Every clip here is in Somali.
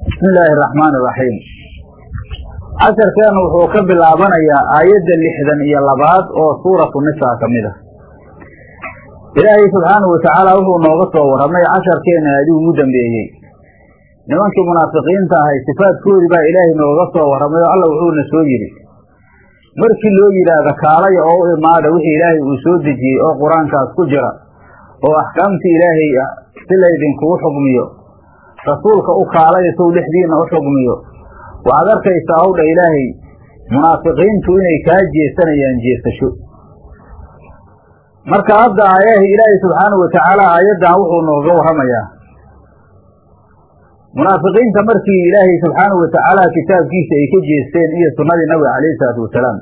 bismi illaahi araxmaan iraxiim casharkeenu wuxuu ka bilaabanayaa aayadda lixdan iyo labaad oo suuratu nisaa ka mid ah. Ilaahay subxaanahu watacaala wuxuu nooga soo warramay casharkeena adigu ugu dambeeyey. Nimankii munaafiqiinta ahay sifaadkoodii baa ilaahay nooga soo warramay oo alla wuxuuna soo yidhi markii loo yidhaahdo kaalaya oo u imaada wixii ilaahay uu soo dejiyey oo qur'aankaas ku jira oo axkaamtii ilaahay si laydinkugu xugmiyo rasuulka u kaalaya sow dhexdiina u xugmiyo. Waxaad arkaysaa hawdha ilaahay munaafiqiintu inay kaa jeesanayaan jeesasho. Marka hadda aayahi ilaahay subxaanahu watacaala aayaddan wuxuu nooga warramayaa munaafiqiinta markii ilaahay subxaanahu watacaala kitaabkiisa ay ka jeesteen iyo sunnadii nabiga calayhi salaatu wasalaam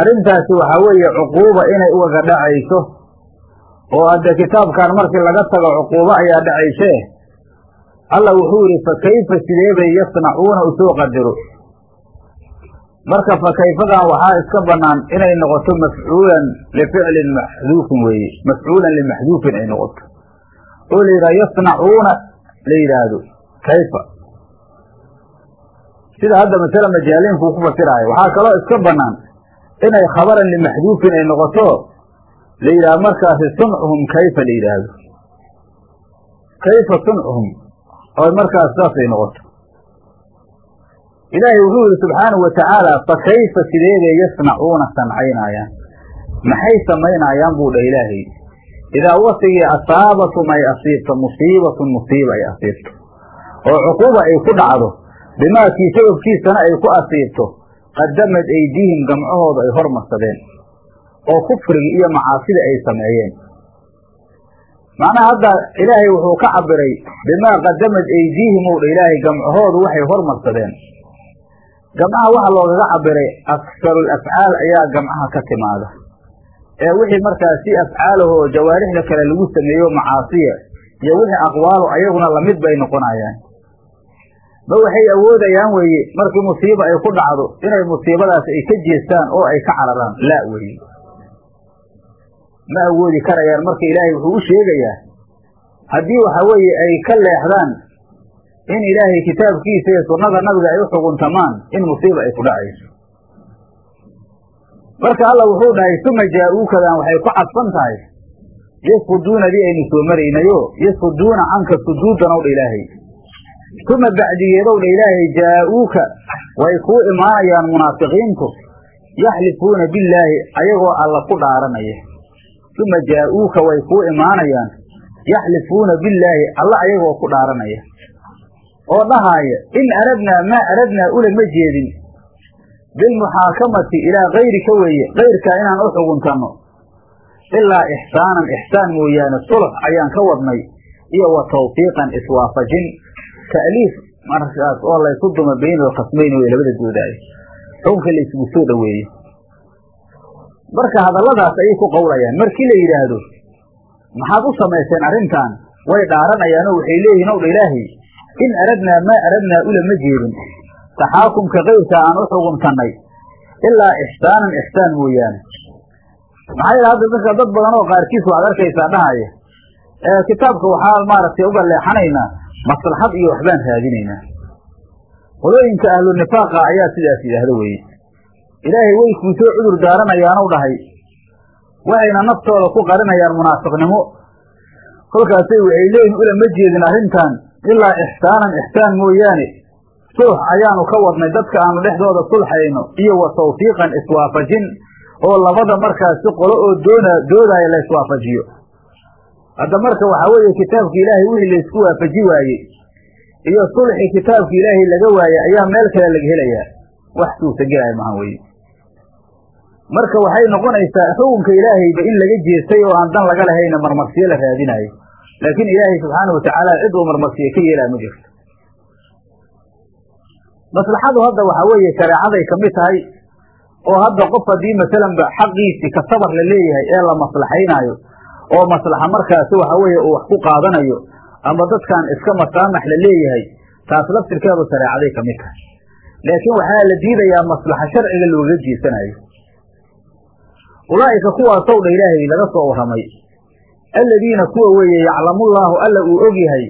arrintaasi waxaa weeye cuquuba inay ugaga dhacayso. Oo hadde kitaabkan markii laga tago cuquubo ayaa dhacaysee alla wuxuu yidhi fa kayfa sidee bay yasnacuuna u soo qadaro marka fa kayfadan waxaa iska bannaan inay noqoto mafcuulan lificlin maxduufin weeye mafcuulan limaxduufin ay noqoto. Oo la yidhaha yasnacuuna la yidhaahdo kayfa? Sida hadda masale majaaliinku ku fasiraayo waxaa kaloo iska bannaan inay khabaran limaxduufin ay noqoto la yidhaha markaasi suncuhum kayfa la yidhaahdo. Kayfa suncuhum oo markaas saasay noqoto ilaahay wuxuu yihi subxaanahu watacaala fa kayfa sideebay yasnacuuna sancaynayaan maxay samaynayaan buu dhah ilaahay idaa wasigii asaabatum ay asiibto musiibatun musiiba ay asiibto. Oo cuquuba ay ku dhacdo bimaakii sababkiisana ay ku asiibto qadamad aydiihim gamcahooda ay hormarsadeen oo kufrigi iyo macaasida ay sameeyeen macnaha hadda ilaahay wuxuu ka cabiray bimaa qadamad aydiihim dha ilaahay gamcahoodu waxay hormarsadeen. Gamcaha waxaa loogaga cabiray akharul afcaal ayaa gamcaha ka timaada ee wixii markaas si afcaalahoo jawaarixda kale lagu sameeyo macaasiya iyo wixii aqwaalo ayaguna la mid bay noqonayaan. Ma waxay awoodayaan weeye markii musiiba ay ku dhacdo inay musiibadaas ay ka jeestaan oo ay ka cararaan? Laa weeye ma awoodi karayaan. Marka ilaahay wuxuu u sheegayaa haddii waxa weeye ay ka leexdaan in ilaahay kitaabkiisa iyo sunnada nabiga ay u xuguntamaan in musiiba ay ku dhacayso. Marka alla wuxuu dhahay suma jaa-uukadan waxay ku cadfan tahay. Yasfuduunadii aynu soo maraynayo yasfuduuna canka suduudan ow dha ilaahay. Suma bacdigeedow dha ilaahay jaa-uuka way kuu imaanayaan munaafiqiintu yaxlifuuna billaahi ayagoo alla ku dhaaranaya suma jaa-uuka way kuu imaanayaan yaxlifuuna billaahi alla ayagoo ku dhaaranaya. Oo dhahaaya in aradnaa maa aradnaa ula ma jeedin. Bilmuxaakamati ilaa kayrika weeye kayrkaa inaan u xuguntanno. Ilaa ixsaanan ixsaan mooyaane sulx ayaan ka wadnay iyo wa tawfiiqan iswaafajin. Ta'liif markaas oo laysu duma baynal khasmayn wey labada doodaayo xukunka la isugu soo dhoweeye marka hadalladaas ayay ku qowlayaan. Markii la yidhaahdo maxaad u samayseen arrintan? Way dhaaranayaan waxay leeyihiin ow dha ilaahay in aradnaa maa aradnaa ula ma jeedin. Taxaakumka kayrka aan u xuguntannay ilaa ixsaanan ixsaan mooyaane. Maxaa yidhi hadda dadka dad badan oo qaarkiis waad arkaysaa dhahaya ee kitaabka waxaa maaragtay uga leexanaynaa maslaxad iyo waxbaan raadinaynaa qolooyinka ahlu nifaaqa ayaa sidaas yidhaahda weeye ilaahay way kuu soo cudur daaranayaanu dhahay. Waxayna naftooda ku qarinayaan munaafiqnimo kolkaasay waxay leeyihiin ulama jeedin arrintan. Ilaa ixsaanan ixsaan mooyaane. Sulx ayaanu ka wadnay dadka aanu dhexdooda sulxayno iyo wa tawfiiqan iswaafajin oo labada markaasi qolo oo doona doodaayo la iswaafajiyo. Hadda marka waxaa weeye kitaabka ilaahay wixii laysku waafaji waayey iyo sulxi kitaabka ilaahay laga waayey ayaa meel kale laga helayaa. Wax suurtagelaya maha weye marka waxay noqonaysaa xukunka ilaahayba in laga jeestay oo aan dan laga lahayna marmarsiyo la raadinaayo. Laakiin ilaahay subxaana watacaala cid uu marmarsiyo ka yeelaa ma jirto. Maslaxadu hadda waxaa weeye shareecaday ka mid tahay oo hadda qof haddii masalanba xaqiisii ka sabar la leeyahay ee la maslaxaynaayo oo maslaxa markaasi waxa weeye uu wax ku qaadanayo ama dadkan iska masaamax la leeyahay taas laftirkeedu shareecaday ka mid tahay. Laakiin waxaa la diidayaa maslaxa sharciga looga jeesanayo ulaa'ika kuwaasow dha ilaahay laga soo warramay aladiina kuwa weeye yaclamullaahu alla uu og yahay.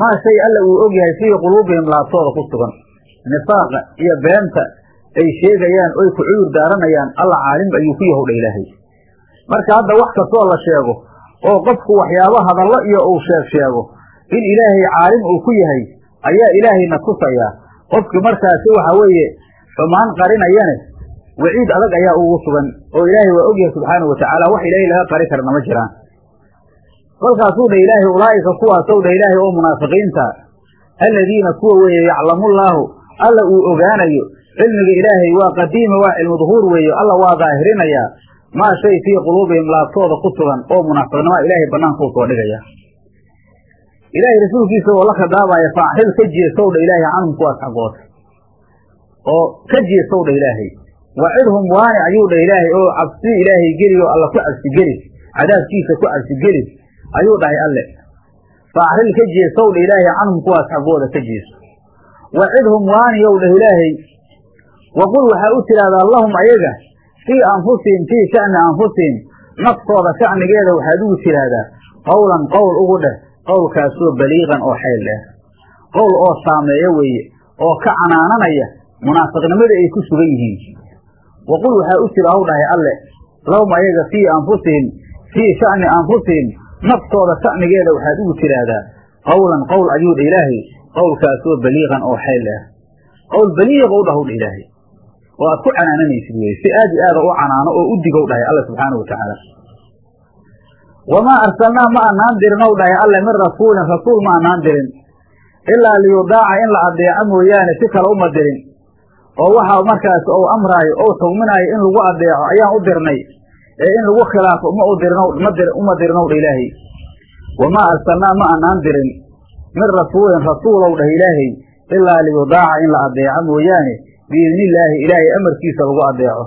Maa shay alla uu og yahay fii quluubihim laabtooda ku sugan. Nifaaqa iyo beenta ay sheegayaan oy ku cudur daaranayaan alla caalim ayuu ku yahowdha ilaahay. Marka hadda wax kastoo la sheego oo qofku waxyaabo hadallo iyo uu sheeg sheego in ilaahay caalim uu ku yahay ayaa ilaahayna tusayaa. Qofki markaasi waxa weeye xumaan qarinayane waciid adag ayaa ugu sugan oo ilaahay waa ogyahay subxaanahu watacaala wax ilaahay laga qari karna ma jiraan. Kolkaasuu dha ilaahay ulaa'ika kuwaasow dha ilaahay oo munaafiqiinta aladiina kuwa weeye yaclamullaahu alla uu ogaanayo cilmiga ilaahay waa qadiima waa cilmu duhuur weeye alla waa daahirinayaa maa shay fii quluubihim laabtooda ku sugan oo munaafiqnima ilaahay bannaankuu soo dhigaya. Ilaahay rasuulkiisa oo la khidaabaaya faaxil ka jeesow dha ilaahay canhum kuwaas xaggood oo ka jeesow dha ilaahay wacidhum waani ayuu dha ilaahay oo cabsi ilaahay geli oo alla ku cabsigeli cadaabkiisa ku cabsigeli ayuu dhahay alle faaxil ka jeesow dha ilaahay canhum kuwaas xaggooda ka jeeso wacidhum waaniyow dhah ilaahay waqul waxaa u tidhahdaa lahum ayaga fii anfusihim fii sha'ni anfusihim naftooda sha'nigeeda waxaad ugu tidhaahdaa qowlan qowl ugu dheh qowlkaasoo baliiqan oo xayl dheer qowl oo saameeya weeye oo ka canaananaya munaafiqnimada ay ku sugan yihiin waqul waxaa u jira haw dhahay alle lahum ayaga fii anfusihim fii sha'ni anfusihim naftooda sha'nigeeda waxaad ugu tidhaahdaa qowlan qowl ayuu dha ilaahay qowlkaasoo baliiqan oo xayl dheer qowl baliiqa u dhahow dha ilaahay oo aad ku canaananaysid weye si aad i aada u canaano oo u digow dhahay alla subxaana wa tacaala wamaa arsalnaa ma anaan dirin ow dhahay alle min rasuulin rasuul ma anaan dirin ilaa liyudaaca in la adeeco mooyaane si kale uma dirin oo waxa markaas ou amraayo ou xugminaayo in lagu adeeco ayaan u dirnay. Ee in lagu khilaafo ma uma dirinow dha ilaahay. Wamaa arsalnaa ma anaan dirin. Min rasuulin rasuulow dhah ilaahay. Ilaa liyudaaca in la adeeco mooyaane. Biidnillaahi ilaahay amarkiisa lagu adeeco.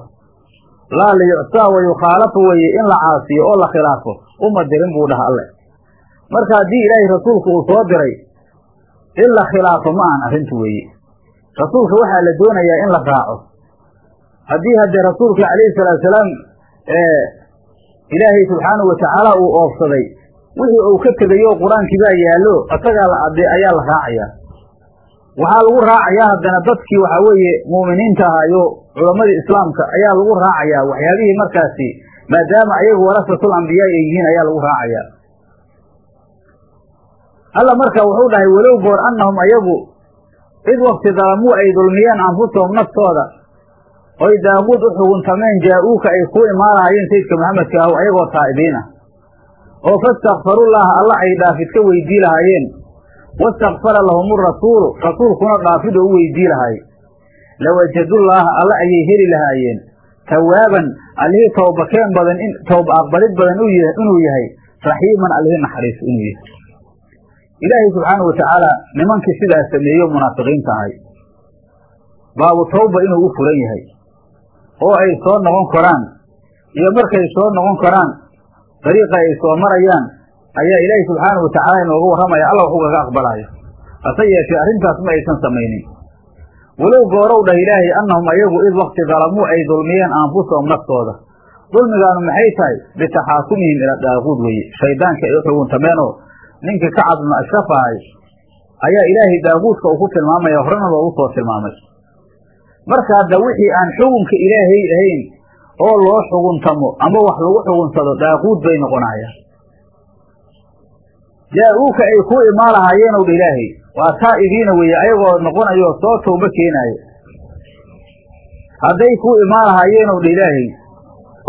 Laa liyucsaa wa yukhaalafa weeye in la caasiyo oo la khilaafo. Uma dirin buu dhaha alle. Marka haddii ilaahay rasuulku uu soo diray in la khilaafo ma ahan arrintu weeye rasuulka waxaa la doonayaa in la raaco. Haddii haddee rasuulka calayhi salaatusalaam ilaahay subxaanahu watacaala uu oofsaday wixii uu ka tegayo qur'aankii baa yaallo isagaa la adee ayaa la raacayaa waxaa lagu raacayaa haddana dadkii waxaa weeye mu'miniinta ahaayo culammadii islaamka ayaa lagu raacayaa waxyaabihii markaasi maadaama ayagu warasatul ambiyaa ay yihiin ayaa lagu raacayaa. Alla marka wuxuu dhahay walow goor annahum ayagu id wakti dalamuu ay dulmiyeen anfusahum naftooda. Oy daaquud u xuguntameen jaa-uuka ay kuu imaanahayeen sayidka maxamedka ahu ayagoo taa'ibiin ah oo fastakfarullaaha alla ay dhaafid ka weydii lahaayeen. Wastakfara lahum rasuulu rasuulkuna oo u weydii lahaay lawajadullaaha alla ayay heli lahaayeen. Tawaaban allihii towbakeen badan towba aqbalid badan inuu yahay raxiiman allihii naxariis inuu yahay ilaahay subxaanau watacaala nimankii sidaas sameeyo munaafiqiinta ahay baabu tawba inuu u furan yahay oo ay soo noqon karaan iyo markay soo noqon karaan dariiqa ay soo marayaan ayaa ilaahay subxaanau watacaala inooga warramaya alla waxu kaga aqbalaayo hase yeeshee arrintaas ma aysan samaynin walow goorow dhah ilaahay annahum ayagu id wakti dalamuu ay dulmiyeen anfusahum naftooda dulmigaanu maxay tahay bitaxaakumihim ila daaquud weeye shayddaanka ay u xuguntameenoo ninkii kacab ibnu ashraf ahay ayaa ilaahay daaquudka uu ku tilmaamaya horena loogu soo tilmaamay. Marka hadda wixii aan xugunka ilaahay ahayn oo loo xuguntamo ama wax lagu xugunsado daaquud bay noqonayaan jaa-uuka ay kuu imaan lahaayeen ow dha ilaahay waa taa'ibiina weeye ayagoo noqonayo soo tawbo keenaayo hadday kuu imaan lahaayeen ow dha ilaahay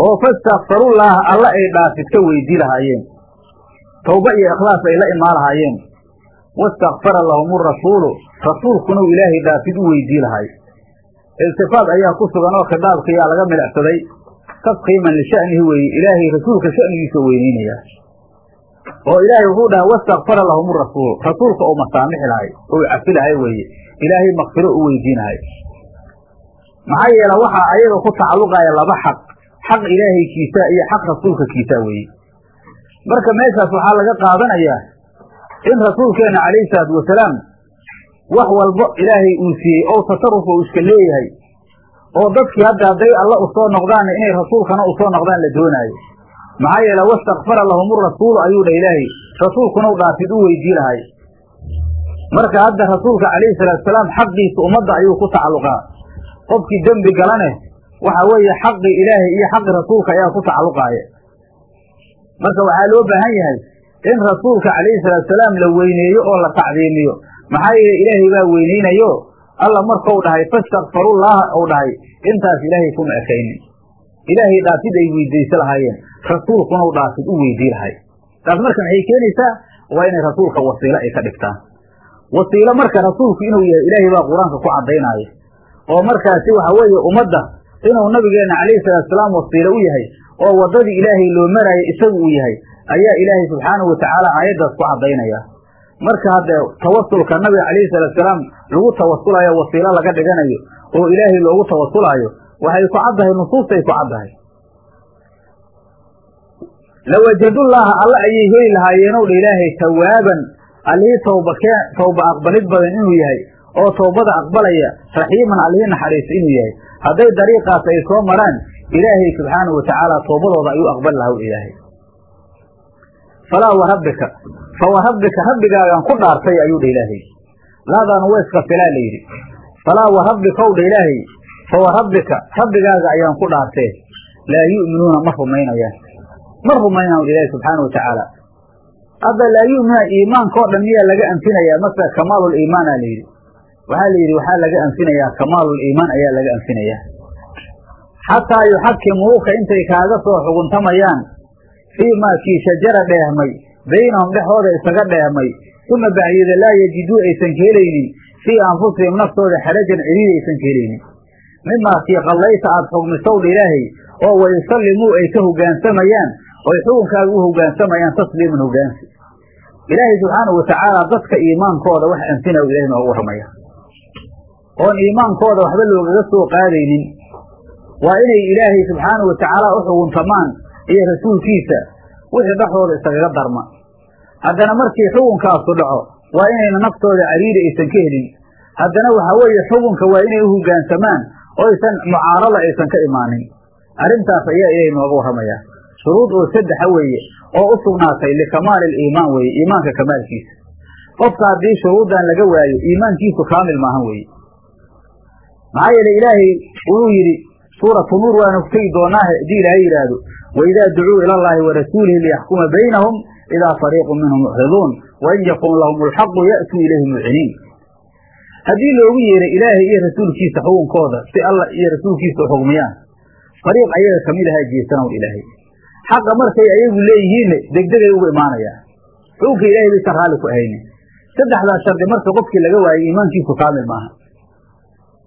oo fastakfarullaaha alla ay dhaafid ka weydii lahaayeen tawba iyo ikhlaas ay la imaan lahaayeen wastakfara lahum rasuulu rasuulkuna u ilaahay dhaafid u weydii lahay. Iltifaad ayaa ku sugan oo khitaabkayaa laga milicsaday. Tafkiiman lisha'nihi weeye ilaahay rasuulka sha'nigiisa weyneynayaa oo ilaahay wuxuu dhahay wastakfara lahum rasuulu rasuulka oo masaamixi lahay oo cafi lahay weeye ilaahay makfiro u weydiinahay maxaa yeele waxaa ayaga ku tacalluqaya laba xaq. Xaq ilaahay kiisaa iyo xaq rasuulka kiisaa weeye marka meeshaas waxaa laga qaadanayaa in rasuulkeenna calayhi salaatu wasalaam wax walbo ilaahay uu siiyey oo tasarruf uu iska leeyahay oo dadkii hadda hadday alla u soo noqdaanna inay rasuulkana u soo noqdaan la doonaayo. Maxaa yeele wastakfara lahum rasuulu ayuu dha ilaahay. Rasuulkuna u dhaafid u weydii lahay. Marka hadda rasuulka calayhi salaatusalaam xaqiisa ummadda ayuu ku tacalluqaa. Qofkii dembi galane waxa weeye xaqi ilaahay iyo xaqi rasuulka ayaa ku tacalluqaaya marka waxaa loo baahan yahay in rasuulka calayhi salaatusalaam la weyneeyo oo la tacdiimiyo. Maxaa yeele ilaahay baa weyneynayo? Alla markau dhahay fastakfarullaha uu dhahay. Intaas ilaahay kuma ekaynin ilaahay dhaafid ay weydaysa lahaayeen. Rasuulkuna u dhaafid u weydii lahay. Taas marka maxay keenaysaa? Waa inay rasuulka wasiilo ay ka dhigtaan wasiilo marka rasuulku inuu yahay ilaahay baa qur'aanka ku caddaynaayo oo markaasi waxa weeye ummadda inuu nabigeenna calayhi salaatusalaam wasiilo u yahay oo waddadii ilaahay loo maraayo isagu uu yahay ayaa ilaahay subxaanahu watacaala aayaddaas ku caddaynaya. Marka haddee tawasulka nabiga calayhi salaatusalaam lagu tawasulayo wasiilo laga dhiganayo oo ilaahay loogu tawasulaayo waxay ku caddahay nusuustay ku caddahay. Lawajadullaaha alla ayay heli lahaayeenow dha ilaahay tawaaban allihii tawbakee tawba aqbalid badan inuu yahay oo tawbada aqbalaya raxiiman allihii naxariista inuu yahay. Hadday dariiqaas ay soo maraan ilaahay subxaanahu watacaala tawbadooda ayuu aqbali laha ilaahay. Falaa warabbika fa warabbika rabbigaagaan ku dhaartay ayuu dha ilaahay. Laadaanu weeska filaa la yidhi. Falaa warabbikaw dha ilaahay fa warabbika rabbigaaga ayaan ku dhaartee laa yu'minuuna ma rumaynayaan. Ma rumaynayan ilaahi subxaana wa tacaala hadda laa yu'minuuna iimaanka oo dhan miyaa laga anfinayaa mase kamaalul iimaana la yidhi waxaa la yidhi waxaa laga anfinayaa kamaalul iimaan ayaa laga anfinayaa xataa yuxakimuuka intay kaaga soo xuguntamayaan fii maa kii shajara dheehmay baynahum dhexooda isaga dheehmay uma bacdiyada laa yajiduu aysan ka helaynin fii anfusihim naftooda xarajan ciriiri aysan ka helaynin mimaa kii qallayta aada xugmisowdha ilaahay oo wayusallimuu ay ka hogaansamayaan oy xukunkaaga u hogaansamayaan tasliiman hogaansi. Ilaahay subxaanahu watacaala dadka iimaankooda wax anfina ilahay nooga warramaya oon iimaankooda waxba loogaga soo qaadaynin waa inay ilaahay subxaanahu watacaala u xuguntamaan iyo rasuulkiisa wixii dhexdooda isagaga darma. Haddana markii xukunkaasu dhaco waa inayna naftooda cariiri aysan ka helin. Haddana waxaa weeye xukunka waa inay u hogaansamaan oysan mucaarada aysan ka imaanin. Arrintaas ayaa ilaahay nooga warramayaa shuruud oo saddexa weeye oo u sugnaatay likamaali aliimaan weeye iimaanka kamaalkiisa. Qofka haddii shuruuddan laga waayo iimaankiisu kaamil maahan weeye maxaa yeele ilaahay wuxuu yidhi suuratu nuur waanu tegi doonaahe haddii ilaahay yidhaahdo waidaa ducuu ila allahi wa rasuulihi liyaxkuma baynahum idaa fariiqu minhum mucriduun wain yakun lahum alxaqu ya'tuu ilayhi muciniin haddii loogu yeeray ilaahay iyo rasuulkiisa xukunkooda si alla iyo rasuulkiisa u xugmiyaan fariiq ayaga ka mid ahaa jeesanow ilaahay. Xaqa markay ayagu leeyihiinne degdegay uga imaanayaan. Xukunka ilahay baysan raalli ku ahaynin saddexdaas shardi marka qofkii laga waayay iimaankiisu kaamil maaha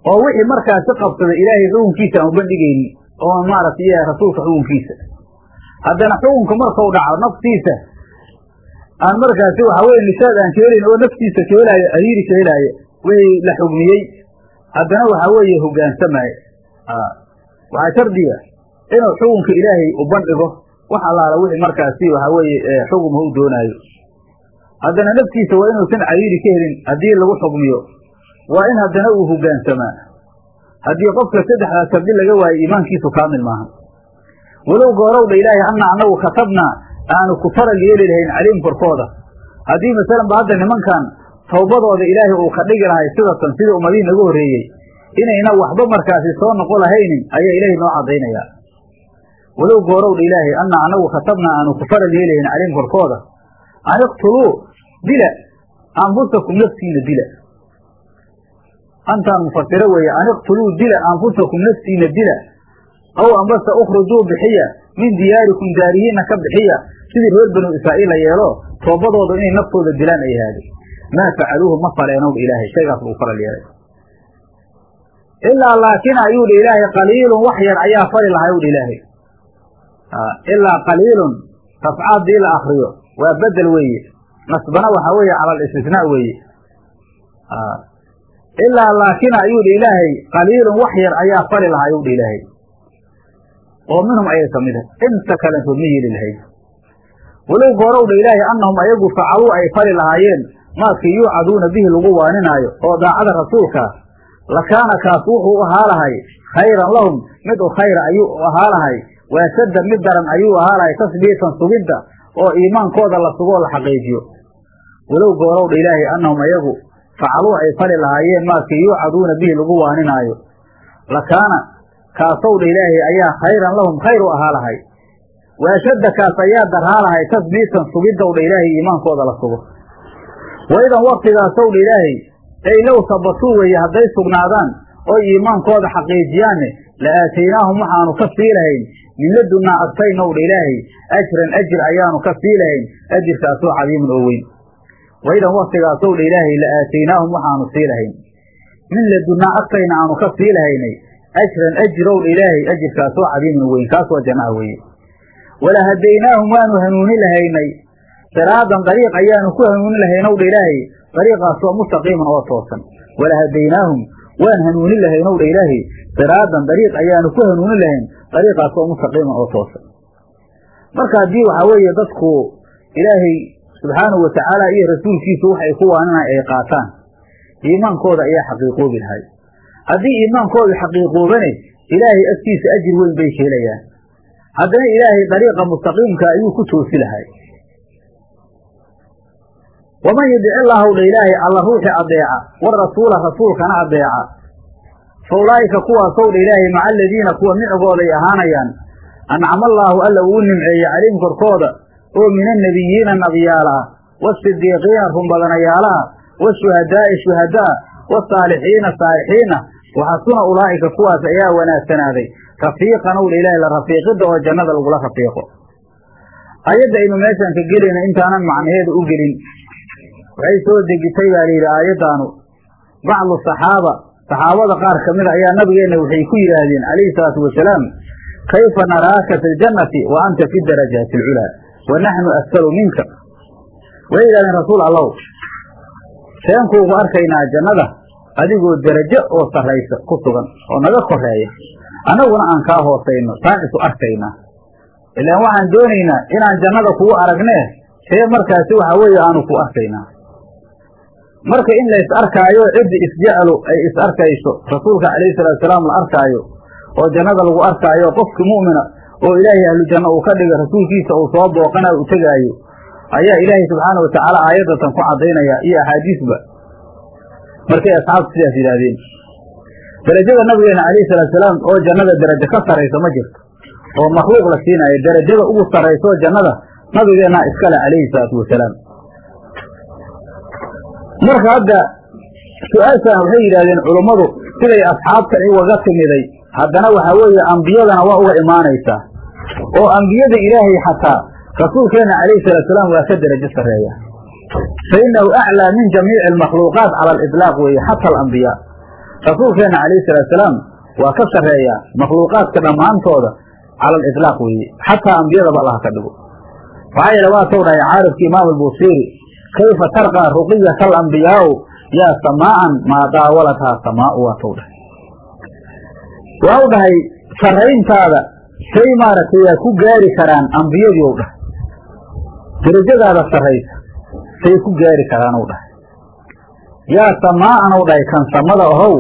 oo wixii markaasi qabsada ilaahay xukunkiisa aan u bandhigaynin oo maaragtay iyo rasuulka xukunkiisa. Haddana xukunka markau dhaco naftiisa aan markaasi waxa weye nishaad aan ka helayn oo naftiisa ariiri ka helaayo wixii la xugmiyey haddana waxaa weeye hogaansamaayo waxaa shardiga inuu xukunka ilaahay u bandhigo wax allaala wixii markaasi waxaa weeye xugum u doonaayo. Haddana naftiisa waa inuusan cariiri ka helin haddii lagu xugmiyo waa in haddana uu hogaansamaa. Haddii qofka saddexdaas shardi laga waayo iimaankiisu kaamil maaha. Walow goorowdha ilaahay anna annagu katabnaa aanu ku faral yeeli lahayn caliim korkooda. Haddii masalanba hadda nimankan tawbadooda ilaahay uu ka dhigi lahay sidatan sida ummadihii naga horreeyey inayna waxba markaasi soo noqo lahaynin ayaa ilaahay noo caddaynayaa walow goorowdha ilaahay anna annagu katabnaa aanu ku faral yeeli lahayn caliim korkooda. An iqtuluu dila. Anfusakum naftiina dila antaan mufasiro weeye an iqtuluu dila anfusakum naftiina dila aw ambase ukhrujuu bixiya min diyaarikum daarihiinna ka bixiya sidii reer banu israa'iil la yeelo toobadooda inay naftooda dilaan ay ahaade maa facaluuhu ma faleenow ilaahay shaygaas lagu faral yeelay ilaa laakin ayuu dhi ilaahay qaliilun wax yar ayaa fali lahaa u dhi ilaahay ilaa qaliilun rafcaadii la akriyo waa bedel weeye nasbana waxaa weeye cala alistisnaa weeye ilaa laakin ayuu dhi ilaahay qaliilun wax yar ayaa fali lahaa ayuu dhi ilaahay. Oo minhum ayay ka mid a inta kalentood ma yeeli lahayd walow goorowdha ilaahay annahum ayagu facaluu ay fali lahaayeen maadkii yuucaduuna bihi lagu waaninaayo oo daacada rasuulka lakaana kaas wuxuu u ahaa lahay khayran lahum mid u khayra ayuu ahaa lahay waasadda mid daran ayuu ahaa lahay tasbiitan sugidda oo iimaankooda la sugoo la xaqiijiyo. Walow goorowdha ilaahay annahum ayagu facaluu ay fali lahaayeen maakii yuucaduuna bihi lagu waaninaayo lakaana kaasowdha ilaahay ayaa khayran lahum khayr u ahaa lahay waashadda kaas ayaa darhaa lahay tasbiitan sugidowdha ilaahay iimaankooda la sugo waidan waktigaasowdha ilaahay ay low sabatuu weeye hadday sugnaadaan oy iimaankooda xaqiijiyaanne la aataynaahum waxaanu ka sii lahayn min ladunnaa agtaynowdha ilaahay ajran ajir ayaanu ka sii lahayn ajirkaasoo cadiiman oo weyn waidan waktigaasowdha ilaahay la aataynaahum waxaanu sii lahayn min ladunnaa agtayna aanu ka sii lahaynay ajran ajirowdha ilaahay ajirkaasoo cadiiman weyn kaas waa jannaha weeye wala hadaynaahum waanu hanuuni lahaynay siraadan dariiq ayaanu ku hanuuni lahaynowdha ilaahay dariiqaasoo mustaqiiman oo toosan wala hadaynaahum waan hanuuni lahaynowdha ilaahay siraadan dariiq ayaanu ku hanuuni lahayn dariiqaasoo mustaqiiman oo toosan marka haddii waxaa weeye dadku ilaahay subxaanahu watacaala iyo rasuulkiisu waxay ku waaninay ay qaataan. Iimaankooda ayaa xaqiiqoobi lahay. Haddii iimaankoodu xaqiiqoobane ilaahay agtiisa ajir weyn bay ka helayaan haddana ilaahay dariiqa mustaqiimka ayuu ku toosi lahay. Waman yudic illaahu dha ilaahay alla ruuxi adeeca warasuula rasuulkana adeeca fa ulaa'ika kuwaasow dha ilaahay maca aladiina kuwa micgooday ahaanayaan ancama allaahu alla uu nimceeye calayhim korkooda oo min annebiyiina nabiyaalaa waasidiiqiina runbadanayaalaha washuhadaa'i shuhadaa wasaalixiina saalixiina waxasuna ulaa'ika kuwaas ayaa wanaagsanaaday rafiiqan ow dha ilaahay la rafiiqidda oo jannada lagula rafiiqo. Ayadda aynu meeshaan ka gelayna intaanan macnaheeda u gelin. Waxay soo degitay baa layidhi aayaddaanu bacdu saxaaba saxaabada qaar ka mida ayaa nabigeenna waxay ku yidhaahdeen calayhi salaatu wasalaam kayfa naraaka fi ljannati wa anta fi darajaati alculaa wa naxnu asfalu minka waxay yidhahdeen rasuul allow seenkuugu arkaynaa jannada adigoo derajo oo sarraysa ku sugan oo naga koreeya annaguna aan kaa hoosayno saan isu arkaynaa ilaan waxaan doonaynaa inaan jannada kugu aragnee see markaasi waxaa weeye aanu ku arkaynaa marka in la is arkaayo ciddi isjeclu ay is arkayso rasuulka calayhi salaatu salaam la arkaayo oo jannada lagu arkaayo qofki mu'mina oo ilaahay ahlu janno uu ka dhiga rasuulkiisa uu soo booqanayo u tegaayo ayaa ilaahay subxaana watacaala aayaddatan ku caddaynaya iyo axaadiisba. Markay asxaabtu sidaas yidhaahdeen. Derajada nabigeena calayhi salaatu salaam oo jannada derajo ka saraysa ma jirto. Oo makhluuq la siinaayo derajada ugu sarraysa oo jannada nabigeennaa iskale calayhi salaatu wasalaam marka hadda su'aashan waxay yidhahdeen culummadu siday asxaabtan ugaga timiday. Haddana waxaa weeye ambiyadana waa uga imaanaysaa oo ambiyada ilaahay xataa rasuulkeenna calayhi salaatusalaam waa ka derajo sarreeya. Fa innahu aclaa min jamiici almakhluuqaat cala aliطlaaq weeye xata alambiyaa rasuulkeenna calayhi salaatusalaam waa ka sarreeyaa makhluuqaadka dhammaantooda cala aliطlaaq weeye xataa ambiyadaba allah ka dhigo. Maxaa yeele waa tow dhahay caarifki imaam albusiiri kayfa tarqaa ruqiyata alambiyaau yaa samaa'an maa daawalathaa samaa'u waa tow dhahay waxau dhahay sarrayntaada say maaragtay waa ku gaari karaan ambiyadii ou dhahay. Derajadaada sarraysa say ku gaari karaan ou dhahay. Yaa samaa'an ou dhahay kan samada ahow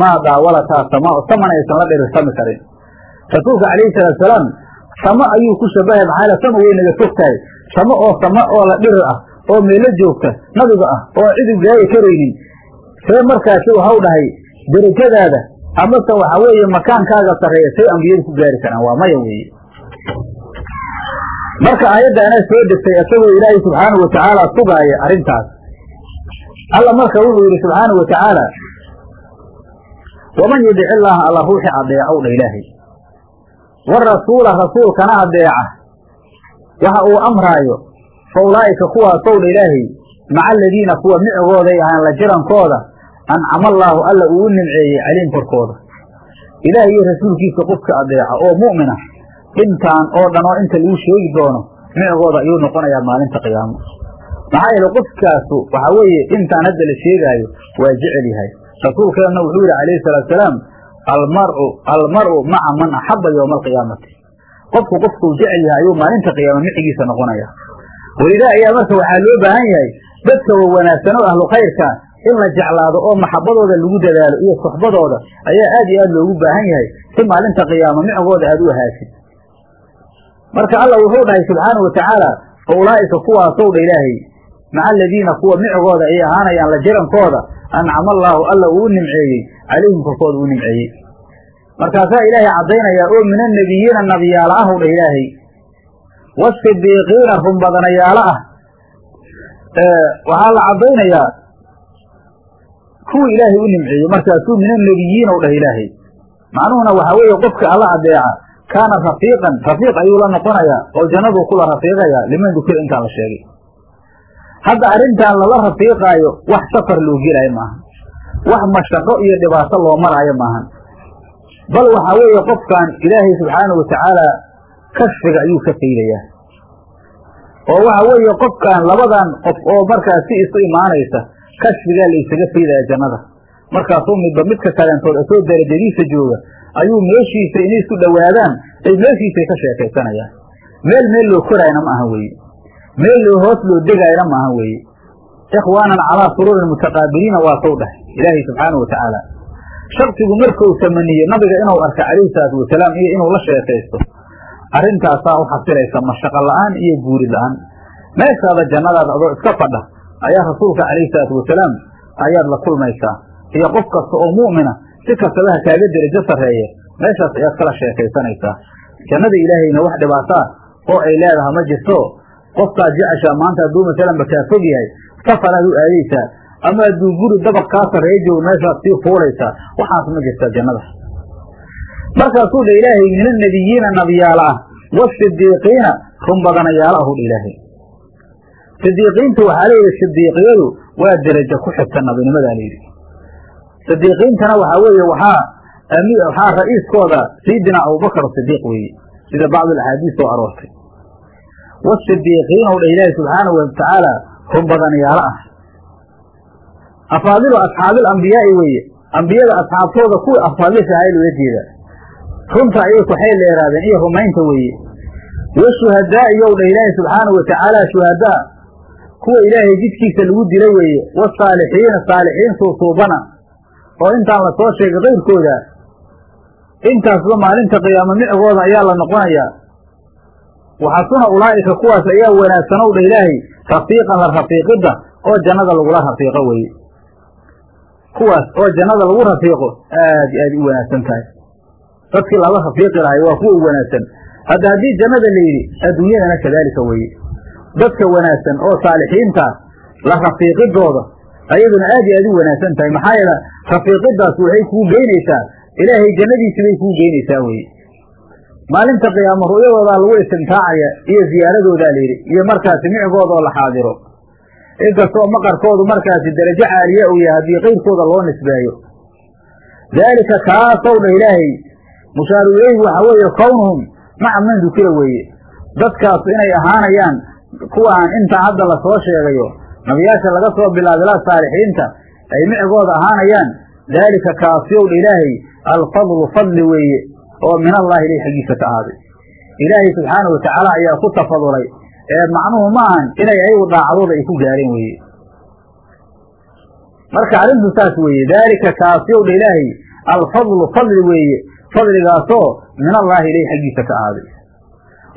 maa daawalataa samaa'u saman aysan la dhirirsami karin. Rasuulka calayhi salaatusalaam samo ayuu ku shabahay maxaa sama way naga fog tahay samo oo samo oo la dhirir ah oo meelo joogta nabiga ah oo cidu gaari karaynin. See markaasi waxau dhahay derajadaada amase waxa weeye makaankaaga sarreeya say ambiyadu ku gaari karaan waa maya weeye. Marka aayaddaana soo degtay isagoo ilaahay subxaanahu watacaala sugaaya arrintaas. Alla marka wuxuu yidhi subxaanahu watacaala waman yudic illaaha alla ruuxi adeecow dha ilaahay. Warasuula rasuulkana adeeca waxa uu amraayo fa ulaa'ika kuwaasow dha ilaahay maca aladiina kuwa micigooday ahaan la jirankooda ancama allaahu alla uu u nimceeyey caliim korkooda ilaah iyo rasuulkiisa qofka adeeca oo mu'mina dhintaan oo dhan oo inta lagu sheegi doono micigooda ayuu noqonayaa maalinta qiyaamo maxaa yeele qofkaasu waxaa weeye intaan hadda la sheegaayo waa jecel yahay rasuulkeenna wuxuu yidhi calayhi salaatusalaam almar'u almar'u maca man axaba yowma alqiyaamati qofku qofkuu jecel yahay ayuu maalinta qiyaama micigiisa noqonaya welidaa ayaa marka waxaa loo baahan yahay dadka wa wanaagsan oo ahlu khayrka in la jeclaado oo maxabadooda lagu dadaalo iyo suxbadooda ayaa aad iyo aad loogu baahan yahay si maalinta qiyaama micigooda aad u ahaasid marka alla wuxuu dhahay subxaanau watacaala fa ulaa'ika kuwaasow dha ilaahay maca aladiina kuwa micigooda ay ahaanayaan la jirankooda ancama allaahu alla uu u nimceeyey calayhim korkooda uu nimceeyey. Markaasaa ilaahay caddaynayaa oo min annebiyiina nabiyaala ah u dhah ilaahay. Wasidiiqiina run badanayaalo ah. Waxaa la caddaynayaa kuwa ilaahay u nimceeyey markaasuu min annebiyiina u dhah ilaahay. Macnuhuna waxaa weeye qofka alla adeeca kaana rafiiqan rafiiq ayuu la noqonayaa oo jannaduu kula rafiiqayaa liman dukira intaa la sheegay. Hadda arrintan lala rafiiqaayo wax safar loo gelaayo maaha wax mashaqo iyo dhibaato loo maraayo maahan. Bal waxaa weeye qofkan ilaahay subxaanahu watacaala kashfiga ayuu ka faydayaa oo waxa weeye qofkan labadan qof oo markaas si isu imaanaysa kashfigaa la isaga jannada. Markaasuu midba midka kaleentood asoo darajadiisa jooga ayuu meeshiisa inay isu dhowaadaan ay meeshiisay ka sheekaysanayaan. Meel meel loo koraayna ma aha weeye. Meel loo hoos loo degaayna ma aha weeye. Ikhwaanan calaa suruurin mutaqaabiliina waa sow dhahay ilaahay subxaanahu watacaala shaksigu markuu tamaniye nabiga inuu arka calayhi salaatu wasalaam iyo inuu la sheekaysto arrintaasaa u xasilaysa mashaqo la'aan iyo guuri la'aan. Meeshaada jannadaada adoo iska fadha ayaa rasuulka calayhi salaatu wasalaam ayaad la kulmaysaa. Iyo qof kasta oo mu'mina si kastaba kaaga derajo sarreeye meeshaas ayaad kala sheekaysanaysaa. Jannada ilaahayna wax dhibaato ah oo ay leedaha ma jirto. Qofkaad jeceshaa maanta hadduu masalanba kaa fog yahay safaraad u aadaysaa. Ama hadduu guri dabaq kaa sarreeya joogo meeshaad sii fuulaysaa waxaas ma jirta jannada. Markaasuu dha ilaahay min annebiyiina nabiyaala ah wasidiiqiina run badanayaala ahu dha ilaahay sidiiqiinta waxaa layidhi sidiiqiyadu waa derajo ku xigta nabinimadaa layidhi sidiiqiintana waxaa weeye waxaa waxaa ra'iiskooda sayidina abubakar sidiiq weeye sida bacdu axaadiis soo aroortay. Wasidiiqiina u dhah ilaahi subxaanahu watacaala run badanayaalo ah. Afaadilu asxaabil ambiyaai weeye ambiyada asxaabtooda kuwii afaadisha ahaa loola jeedaa runta ayay kuxay leeraadeen iyo rumaynta weeye. Washuhadaa iyow dhah ilaahi subxaanahu watacaala shuhadaa kuwa ilaahay jidkiisa lagu dila weeye wasaalixiina saalixiin suusuubana oo intaan la soo sheegay kayrkooda intaasba maalinta qiyaamo micigooda ayaa la noqonayaa. Waxasuna ulaa'ika kuwaas ayaa wanaagsanow dha ilaahay rafiiqan la rafiiqidda oo jannada lagula rafiiqo weeye. Kuwaas oo jannada lagu rafiiqo aad iyo aad u wanaagsan tahay. Dadkii lala rafiiqi lahay waa kuwa u wanaagsan. Hadda haddii jannada la yidhi adduunyadana kadaalika weeye dadka wanaagsan oo saalixiinta la rafiiqidooda ayaduna aad iyo aad u wanaagsan tahay. Maxaa yeele rafiiqidaas waxay kuu geynaysaa. Ilaahay jannadiisi bay kuu geynaysaa weye maalinta qiyaamo ru'yadoodaa lagu istimtaacaya iyo ziyaaradoodaa layidhi iyo markaasi micigooda oo la xaadiro. Inkastoo maqarkoodu markaasi darajo caaliya uu yahay haddii qayrkooda loo nisbeeyo daalika kaasow dha ilaahay mushaaru waxaa weeye kownuhum maca man weeye. Dadkaasu inay ahaanayaan kuwa aan intaa hadda la soo sheegayo nabiyaasha laga soo bilaabila saalixiinta ay micigooda ahaanayaan daalika kaasiyow dha ilaahay alfadlu fadli weeye oo min allahi ilay xaggiisa ka ahaaday. Ilaahay subxaana watacaala ayaa ku tafadulay ee macnuhu ma ahan inay ayagu daacadooda ay ku gaareen weeye. Marka arrintu saas weeye daalika kaasiyow ilaahay alfadlu fadli weeye fadligaasoo min allaahi ilay xaggiisa ka ahaaday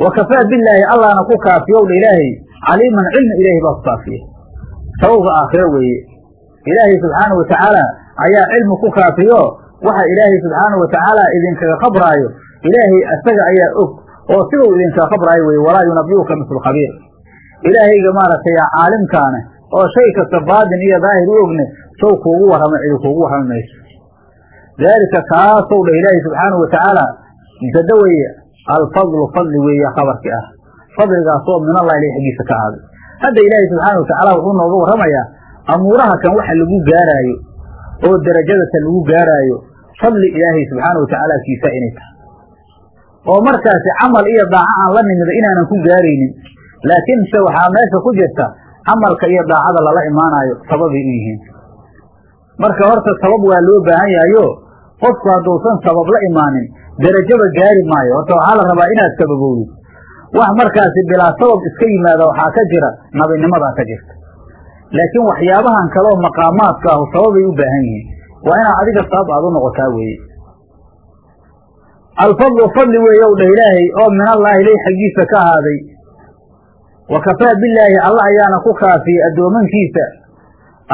wa kafaa billaahi allahna ku kaafiyow dha ilaahay caliiman cilmi ilaahay baa ku kaafiya sababka aakhiro weeye ilaahay subxaanau watacaala ayaa cilmi ku kaafiyo waxa ilaahay subxaanau watacaala idinkaga khabraayo ilaahay isaga ayaa og oo sidau idinkaga khabraayo weye walaa yunabiuka mislu khabiir ilaahayga maaragtay caalimkaane oo shay kasta baatin iyo daahir u ogne sow kuugu warrama cidi kuugu warrami mayso daalika kaasow dhah ilaahay subxaanau watacaala mubtada weeye alfadlu fadli weeye khabarkii ah. Fadligaasoo min allah ilahi xaggiisa ka ahaaday hadda ilaahay subxaana watacaala wuxuu nooga warramayaa amuuraha kan waxa lagu gaaraayo oo darajadata lagu gaaraayo fadli ilaahay subxaana watacaala kiisa inay tahay. Oo markaasi camal iyo daaco aan la nimida inaanan ku gaaraynin laakiinse waxaa meesha ku jirta camalka iyo daacada lala imaanayo sababay u yihiin. Marka horta sabab waa loo baahan yahayo qofku hadduusan sabab la imaanin derajaba gaari maayo horta waxaa la rabaa inaad sababowdid wax markaasi bilaa sabab iska yimaada waxaa ka jira nabinimadaa ka jirta. Laakiin waxyaabahan kaleoo maqaamaadka ahu sababay u baahan yihiin waa inaad adiga sabab aad u noqotaa weeye. Alfadlu fadli weeye ow dheh ilaahay oo min allaahi ilay xaggiisa ka ahaaday wa kafaa billaahi alla ayaana ku kaafiyey addoomankiisa.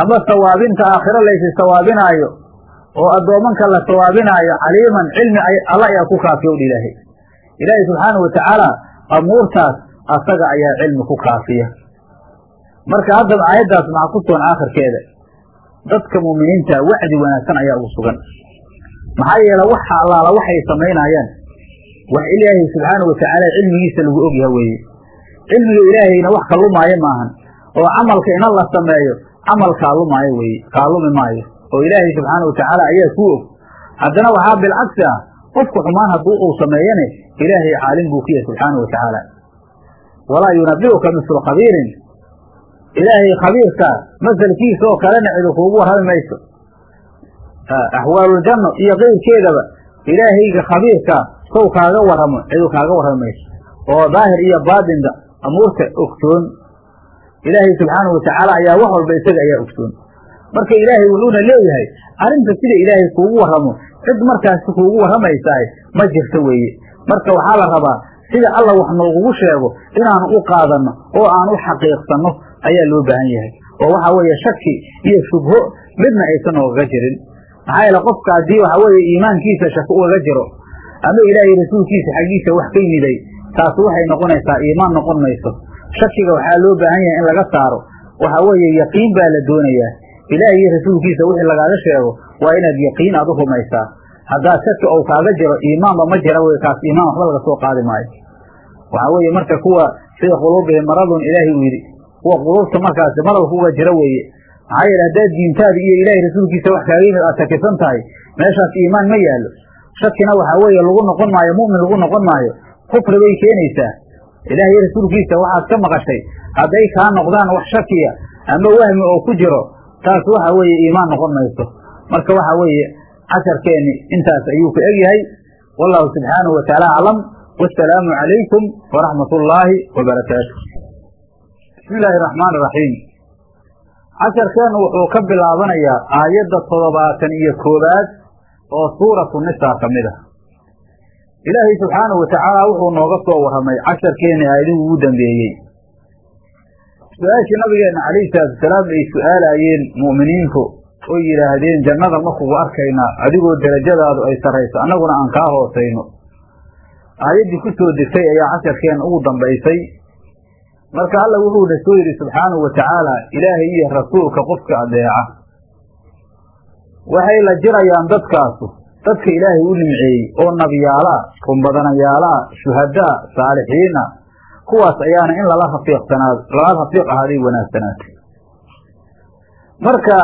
Ama sawaabinta aakhiro laysi sawaabinaayo oo addoomanka la sawaabinaayo caliiman cilmi alla ayaa ku kaafiya odh ilaahay. Ilaahay subxaana wa tacaala amuurtaas asaga ayaa cilmi ku kaafiya. Marka haddaba aayaddaas maxaa ku sugan aakhirkeeda? Dadka muuminiinta wacdi wanaagsan ayaa ugu sugan. Maxaa yeele waxa allaala waxay samaynayaan. Wax ilaahay subxaana wa tacaala cilmigiisa lagu ogyaha weeye. Cilmiga ilaahayna wax ka lumaayo maahan oo camalka ina la sameeyo camal kaalumaayo weeye kaalumi maayo oo ilaahay subxaana wa tacaala ayaa kuu og. Haddana waxaa bilcagsi ah qofku xumaan hadduu uu sameeyane ilaahay caalim buu ku yahay subxaana wa tacaala walaa yunabiuka mislu khabiirin. Ilaahay khabiirka masalkiisa oo kalena cidu kuugu warrami mayso. Axwaaluljanno iyo keyrkeedaba ilaahayga khabiirka sow kaaga warramo cidu kaaga warrami mayso. Oo daahir iyo baatinka amuurta ogsoon. Ilaahay subxaanahu watacaala ayaa wax walba isaga ayaa ogsoon marka ilaahay wuxuuna leeyahay arrinta sida ilaahay kuugu warramo cid markaasi kuugu warramaysaah ma jirto weeye. Marka waxaa la rabaa sida alla wax noogugu sheego inaanu u qaadanno oo aan u xaqiiqsanno ayaa loo baahan yahay. Oo waxa weeye shaki iyo shubho midna aysan noogaga jirin. Maxaa yeele qofka haddii waxa weeye iimaankiisa shaki ugaga jiro ama ilaahay rasuulkiisa xaggiisa wax ka yimiday taasi waxay noqonaysaa iimaan noqon mayso. Shakiga waxaa loo baahan yahay in laga saaro. Waxa weeye yaqiin baa la doonayaa ilaahay iyo rasuulkiisa wixii lagaaga sheego waa inaad yaqiin aad u rumaysaa haddaad shaki ou kaaga jiro iimaanba ma jira wey kaas iimaan waxba laga soo qaadi maayo. Waxaa weeye marka kuwa fii quluubihim maradun ilaahay uu yidhi kuwa quluubta markaasi maradka uga jira weeye. Maxaa yeele haddaad diintaada iyo ilaahay rasuulkiisa wax kaaga yimid aad shakisan tahay meeshaas iimaan ma yaallo. Shakina waxaa weeye lagu noqon maayo mu'min lagu noqon maayo kufri bay keenaysaa. Ilaahay rasuulkiisa waxaad ka maqashay hadday kaa noqdaan wax shakiya ama wahmi oo ku jiro taas waxa weeye iimaan noqon mayso. Marka waxa weeye casharkeenni intaas ayuu ku egyahay wallahu subxaanahu watacaala aclam wasalaamu calaykum waraxmat ullaahi wabarakaatu bismi illaahi raxmaan iraxiim casharkeennu wuxuu ka bilaabanayaa aayadda toddobaatan iyo koowaad oo suuratu nisaa ka mid ah. Ilaahay subxaanahu watacaala wuxuu nooga soo warramay casharkeenni aayadihii ugu dambeeyey su'aashii nabigeenna calayhi salaatu wasalaam ay su'aalaayeen mu'miniintu oo yidhaahdeen jannada ma kugu arkaynaa adigoo derajadaadu ay sarrayso annaguna aan kaa hoosayno. Aayaddii ku soo degtay ayaa casharkeenna ugu dambaysay. Marka alla wuxuuna soo yidhi subxaanahu wa tacaala ilaahay iyo rasuulka qofka adeeca waxay la jirayaan dadkaasu dadka ilaahay u nimceeyey oo nabiyaalaa runbadanayaalaa shuhadaa saalixiina kuwaas ayaana in lala rafiiqsanaado lala rafiiq ahaaday wanaagsanaatay marka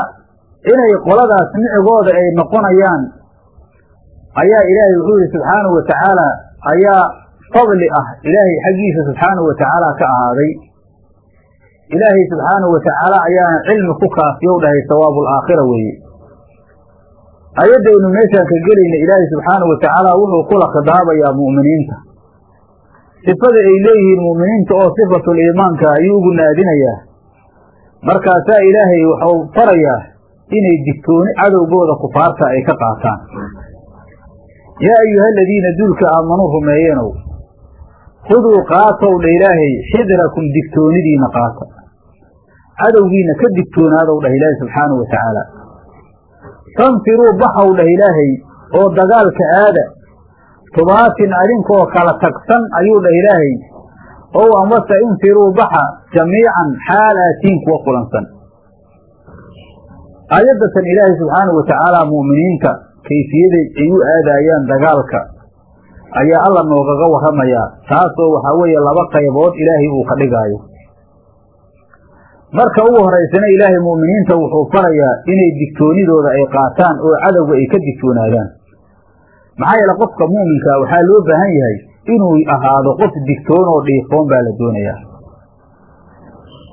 inay qoladaas micigooda ay noqonayaan ayaa ilaahay wuxuu yihi subxaanahu wa tacaala ayaa fadli ah ilaahay xaggiisa subxaanahu wa tacaala ka ahaaday. Ilaahay subxaanahu wa tacaala ayaana cilmi ku kaafiyow dhahay sawaabu alaakhira weeye. Ayaddaynu meeshaan ka gelayna ilaahay subxaanahu wa tacaala wuxuu kula khidaabayaa mu'miniinta sifada ay leeyihiin mu'miniinta oo sifatul iimaanka ayuu ugu naadinayaa. Markaasaa ilaahay waxau farayaa inay digtooni cadowgooda kufaarta ay ka qaataan. Yaa ayuha aladiina duulka aamanuu rumeeyeenow khuduu qaatow dha ilaahay xidrakum digtoonidiina qaata cadowgiina ka digtoonaadow dhah ilaahay subxaanahu wa tacaala tanfiruu baxow dhah ilaahay oo dagaalka aada tubaatin adinkoo kala tagsan ayuu dhah ilaahay. Ow amase infiruu baxa jamiican xaal aatiin kuwa kulansan. Aayaddatan ilaahay subxaanahu wa tacaala mu'miniinta kayfiyaday ay u aadaayaan dagaalka. Ayaa alla noogaga warramayaa taasoo waxaa weeye laba qaybood ilaahay uu ka dhigaayo. Marka ugu horaysana ilaahay mu'miniinta wuxuu farayaa inay digtoonidooda ay qaataan oo cadowga ay ka digtoonaadaan maxaa yeele qofka mu'minkaa waxaa loo baahan yahay inuu ahaado qof digtoon oo dhiifoon baa la doonayaa.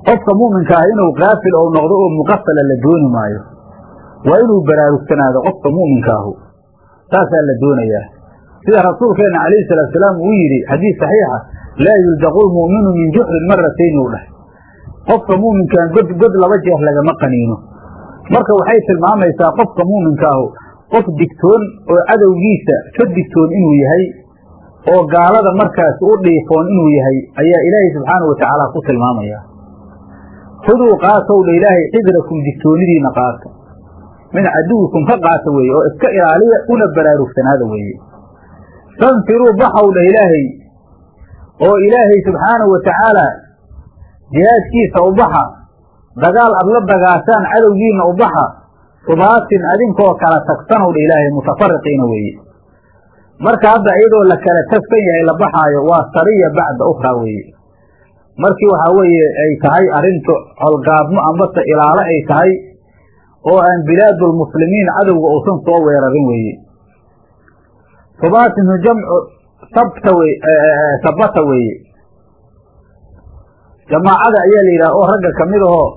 Qofka mu'minka ah inuu kaafil ou noqdo oo muqafala la dooni maayo waa inuu baraarugsanaado qofka mu'minkaahu saasaa la doonayaa. Sida rasuulkeenna calayhi salaatusalaam uu yidhi xadiis saxiixa laa yuldaqu lmu'minu min juxrin maratayni u dhahay. Qofka mu'minkaan god god laba jeer lagama qaniino. Marka waxay tilmaamaysaa qofka mu'minkaahu qof digtoon oo cadowgiisa ka digtoon inuu yahay oo gaalada markaas u dhiifoon inuu yahay ayaa ilaahay subxaanahu watacaala ku tilmaamaya. Khuduu qaatow dha ilaahay xidrakum digtoonidiina qaata. Min caduwikum ka qaata weeye oo iska ilaaliya una baraarugsanaada weeye. Fanfiruu baxow dha ilaahay oo ilaahay subxaanahu watacaala jihaadkiisa u baxa dagaal aad la dagaashaan cadowgiina u baxa subaatin adinkoo kala tagsanow dha ilaahay mutafariqiina weeye. Marka hadda iyadoo la kala tagsan yahay la baxaayo waa sariya bacda ukhraa weeye. Markii waxaa weeye ay tahay arrintu colgaabmo ambase ilaalo ay tahay oo aan bilaadulmuslimiin cadowga uusan soo weerarin weeye. Subaatinhu jamcu sabta wey sabata weeye. Jamaacada ayaa la yidhaha oo ragga ka mid ahoo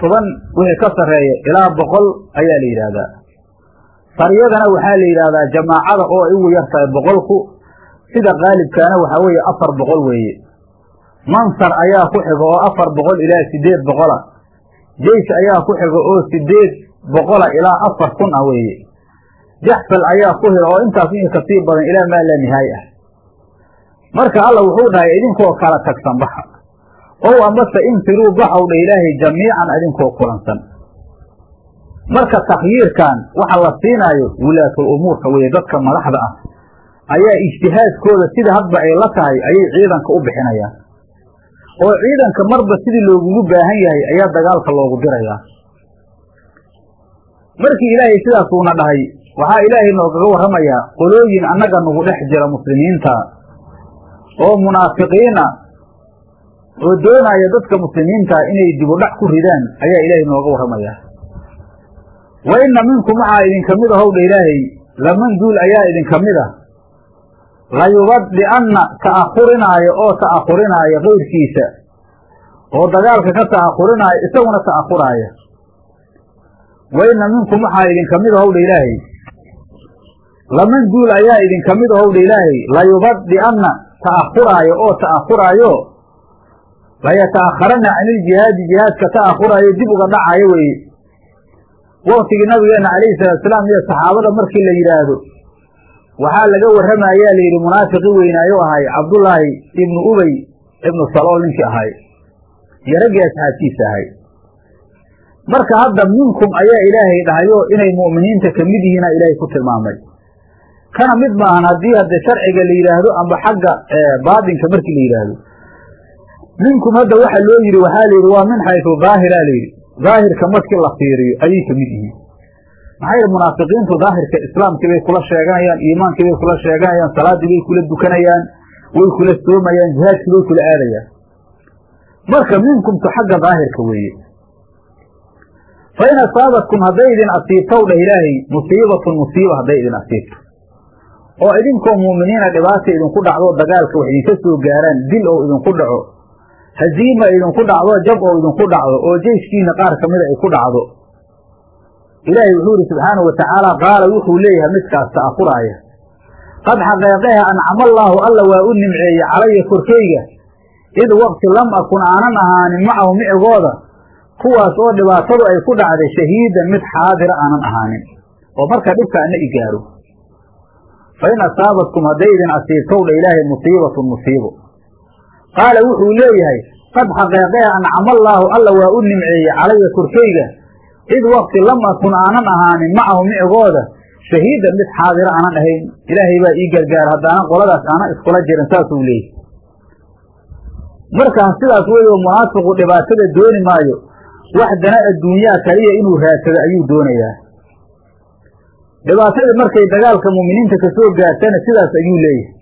toban wixii ka sarreeya ilaa boqol ayaa la yidhaahdaa. Sariyadana waxaa la yidhaahdaa jamaacada oo ay ugu yar tahay boqolku sida qaalibkaana waxaa weeye afar boqol weeye. Mansar ayaa ku xiga oo afar boqol ilaa sideed boqola jeysh ayaa ku xiga oo sideed boqola ilaa afar kun ah weeye. Jaxfal ayaa ku hira oo intaas wixii ka sii badan ilaa maa laa nihaay ah marka alla wuxuu dhahay idinkoo kala tagsan baxa ow amase infiruu baxow dha ilaahay jamiican idinkoo kulansan. Marka takhyiirkan waxa la siinaayo wulaatul umuurka weeye dadka madaxda ah ayaa ijtihaadkooda sida hadba ay la tahay ayay ciidanka u bixinayaan. Oo ciidanka marba sidii loogugu baahan yahay ayaa dagaalka loogu dirayaa markii ilaahay sidaasuuna dhahay waxaa ilaahay noogaga warramayaa qolooyin annaga nagu dhex jira muslimiinta oo munaafiqiina oo doonaya dadka muslimiinta inay dibudhac ku ridaan ayaa ilaahay nooga warramayaa wa inna minkum waxaa idinka mid ahow dha ilaahay laman duul ayaa idinka mid ah. Layubadi'anna ta'akhurinaayo oo ta'akhurinaayo kayrkiisa oo dagaalka ka ta'akhurinaayo isaguna ta'akhuraaya wa inna minkum waxaa idinka mid ahow dha ilaahay laman duul ayaa idinka mid ahow dha ilaahay layubadi'anna ta'akhuraayo oo ta'akhuraayo layata'akharanna caniljihaadi jihaadka ta'akhuraayo dib uga dhacaayo weeye. Waktigii nabigeena calayhi salaatusalaam iyo saxaabada markii la yidhaahdo waxaa laga warramayaa la yidhi munaafiqi weynaayo ahay cabdullaahi ibnu ubey ibnu salool ninkii ahay iyo raggii asxaabtiisa ahay. Marka hadda minkum ayaa ilaahay dhahayo inay mu'miniinta ka mid yihiina ilaahay ku tilmaamay. Kana mid maahan haddii hadde sharciga la yidhaahdo amba xagga baatinka markii la yidhaahdo minkum hadda waxa loo yidhi waxaa la yidhi waa min xaysu daahira la yidhi daahirka markii la fiiriyo ayay ka mid yihiin. Maxaa munaafiqiintu daahirka islaamkii bay kula sheeganayaan iimaankii bay kula sheeganayaan salaaddii bay kula dukanayaan way kula soomayaan jihaadkii bay kula aadayaan. Marka minkumtu xagga daahirka weeye. Fa in asaabatkum hadday idin asiibtow dheh ilaahay musiibatun musiiba hadday idin asiibto. Oo idinkoo mu'miniina dhibaata idinku dhacdo dagaalka wax idinka soo gaaraan dil oo idinku dhaco haziima idinku dhacdo jab oo idinku dhacdo oo jeyshkiina qaar ka mida ay ku dhacdo. Ilaahay wuxuu yidhi subxaanahu watacaala qaala wuxuu leeyahay midkaas ta'akhuraaya qad xaqeeqeha ancamallaahu alla waa u nimceeye calaya korkeyga id waqti lam akun aanan ahaanin macahu micigooda kuwaas oo dhibaatadu ay ku dhacday shahiidan mid xaadira aanan ahaanin. Oo marka dhibkaana i gaaro. Fa in asaabatkum hadday idin asiibtowdha ilaahay musiibatun musiibo qaala wuxuu leeyahay qad xaqeeqeha ancamallaahu alla waa u nimceeye calaya korkeyga id wakti lam akun aanan ahaanin macahu micigooda shahiidan mid xaadira aanan ahayn. Ilaahay baa ii gargaara haddaanan qoladaas aanan iskula jirin saasuu leeyahy markaa sidaas wey oo munaafiqu dhibaatada dooni maayo. Wax dana adduunyaa kaliya inuu raadsado ayuu doonayaa. Dhibaatadii markay dagaalka mu'miniinta ka soo gaartana sidaas ayuu leeyahay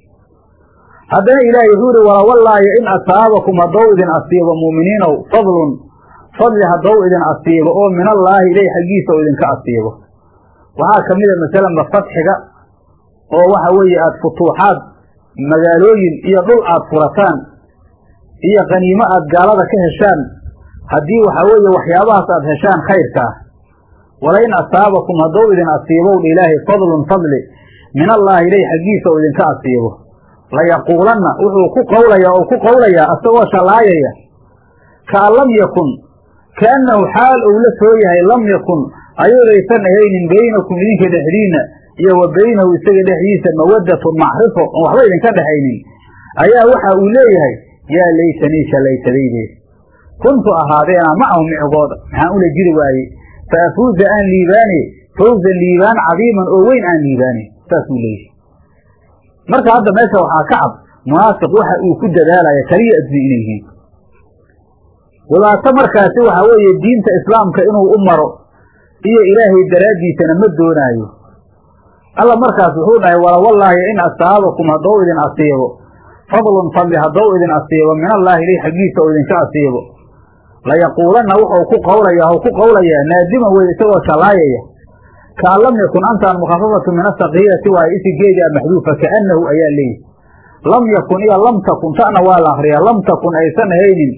haddana ilaahay wuxuu yihi walawallaayo in asaabakum haddou idin asiibo mu'miniinow fadlun fadli haddou idin asiibo oo min allaahi ilay xaggiisa oo idinka asiibo. Waxaa ka mida masalanba fatxiga oo waxa weeye aada futuuxaad magaalooyin iyo dhul aada furataan iyo qaniimo aada gaalada ka heshaan haddii waxaa weeye waxyaabahaas aada heshaan khayrka ah. Walain asaabakum haddou idin asiibowdha ilaahay fadlun fadli min allaahi ilay xaggiisa oo idinka asiibo layaquulanna wuxuu ku qawlayaa oo ku qawlayaa asagoo shallaayaya kaan lam yakun kaannahu xaal ou la soo yahay lam yakun ayadaysan ahaynin baynakum idinka dhexdiinna iyo wa baynahu isaga dhexdiisa mawaddatun macrifo oon waxba idinka dhexaynin ayaa waxa uu leeyahay yaa laytanii shalaytadaydeed kuntu ahaadeena macahum micigooda maxaan ula jiri waayey fa afuuza aan liibaane fawzan liibaan cadiiman oo weyn aan liibaane saasuu leeyahay marka hadda meesha waxaa ka cad munaafiq waxa uu ku dadaalaya kaliya adduun inay yihiin. Wadaato markaasi waxaa weeye diinta islaamka inuu u maro iyo ilaahay daraaddiisana ma doonaayo. Alla markaas wuxuu dhahay wala wallaahi in asaabakum haddou idin asiibo fadlun fadli haddou idin asiibo min allaahi ilay xaggiisa oo idinka asiibo. Layaquulanna wuxuu ku qawlayaa hau ku qawlayaa naadiman wey isagoo shallaayaya kaan lam yakun antaan mukhafafatu min asakiirati waayo isigeedaa maxduufa kaannahu ayaa leeyihi lam yakun iyo lam takun ta'na waa la akriyaa lam takun aysan ahaynin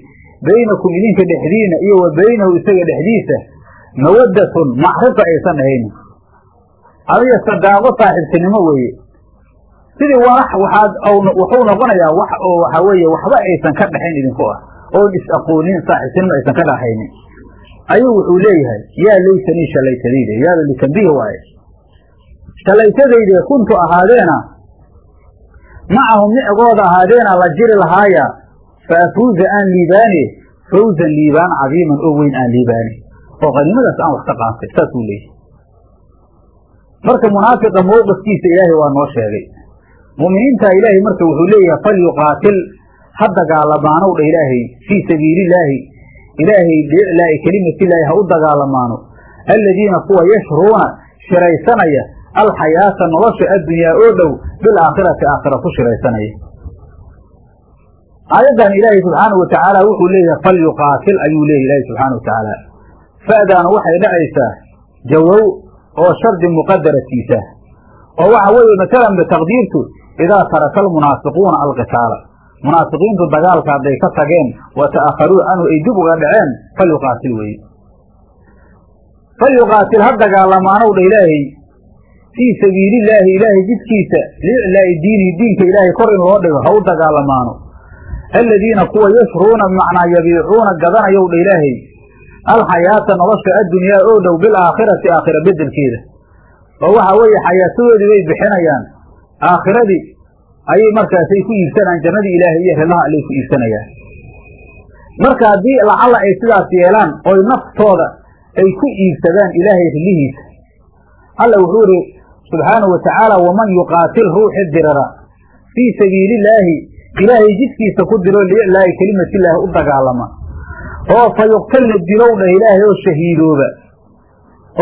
baynakum idinka dhexdiina iyo wa baynahu isaga dhexdiisa mawaddatun macrifa aysan ahaynin adiga sadaaqo saaxiibtinimo weeye. Sidii waxaad wuxuu noqonayaa wax oo waxaa weeye waxba aysan ka dhexayn idinku ah. Oon is aqoonin saaxiibtinimo aysan ka dhaxaynin ayuu wuxuu leeyahay yaa laytanii shalaytadayde yaaba litambiih waaye. Shalaytadayde kuntu ahaadeena macahum micigooda ahaadeena la jiri lahaaya fa afuuza aan liibaane fawzan liibaan cadiiman oo weyn aan liibaane oo qaniimadaas aan wax ka qaatay saasuu leeyahay. Marka munaafiqa mowqifkiisa ilaahay waa noo sheegay. Mu'miniinta ilaahay marka wuxuu leeyahay falyuqaatil ha dagaalamaanow dha ilaahay fii sabiilillaahi ilaahay biiclaa'i kelimatillaahi ha u dagaalamaano alladiina kuwa yashruuna shiraysanaya alxayaata nolosha addunyaa oo dhow bilaakhirati aakhira ku shiraysanaya aayaddan ilaahay subxaanau watacaala wuxuu leeyahay falyuqaatil ayuu leeyahy ilaahay subxaana watacaala fa'daanu waxay dhacaysaa jawow oo shardi muqadaratiisa oo waxa weeye masalan bitaqdiirtu idaa taraka almunaafiquuna alqitaala munaafiqiintu dagaalka hadday ka tageen wa ta'akharuu canhu ay dib uga dhaceen falyuqaatil weeye falyuqaatil ha dagaalamaanow dha ilaahay. Fii sabiilillaahi ilaahay jidkiisa liiclaa'i diinihi diinka ilaahay kor in loo dhigo ha u dagaalamaano aladiina kuwa yashruuna bimacnaa yabiicuuna gadanayow dha ilaahay. Alxayaata nolosha addunyaa oo dhow bilaakhirati aakhira bedelkeeda oo waxaa weeye xayaatadoodii bay bixinayaan. Aakhiradii ayay markaasay ku iibsanayaan jannadii ilaahay iyo ridaha allay ku iibsanayaan. Marka haddii lacalla ay sidaas yeelaan oy naftooda ay ku iibsadaan ilaahay rilihiisa alla wuxuu ihi subxaanahu watacaala waman yuqaatil ruuxi dirara fii sabiilillaahi ilaahay jidkiisa ku diro liiclaahi kelimatillaahi u dagaalama oo fa yuqtalna dilow dhah ilaahay oo shahiidooba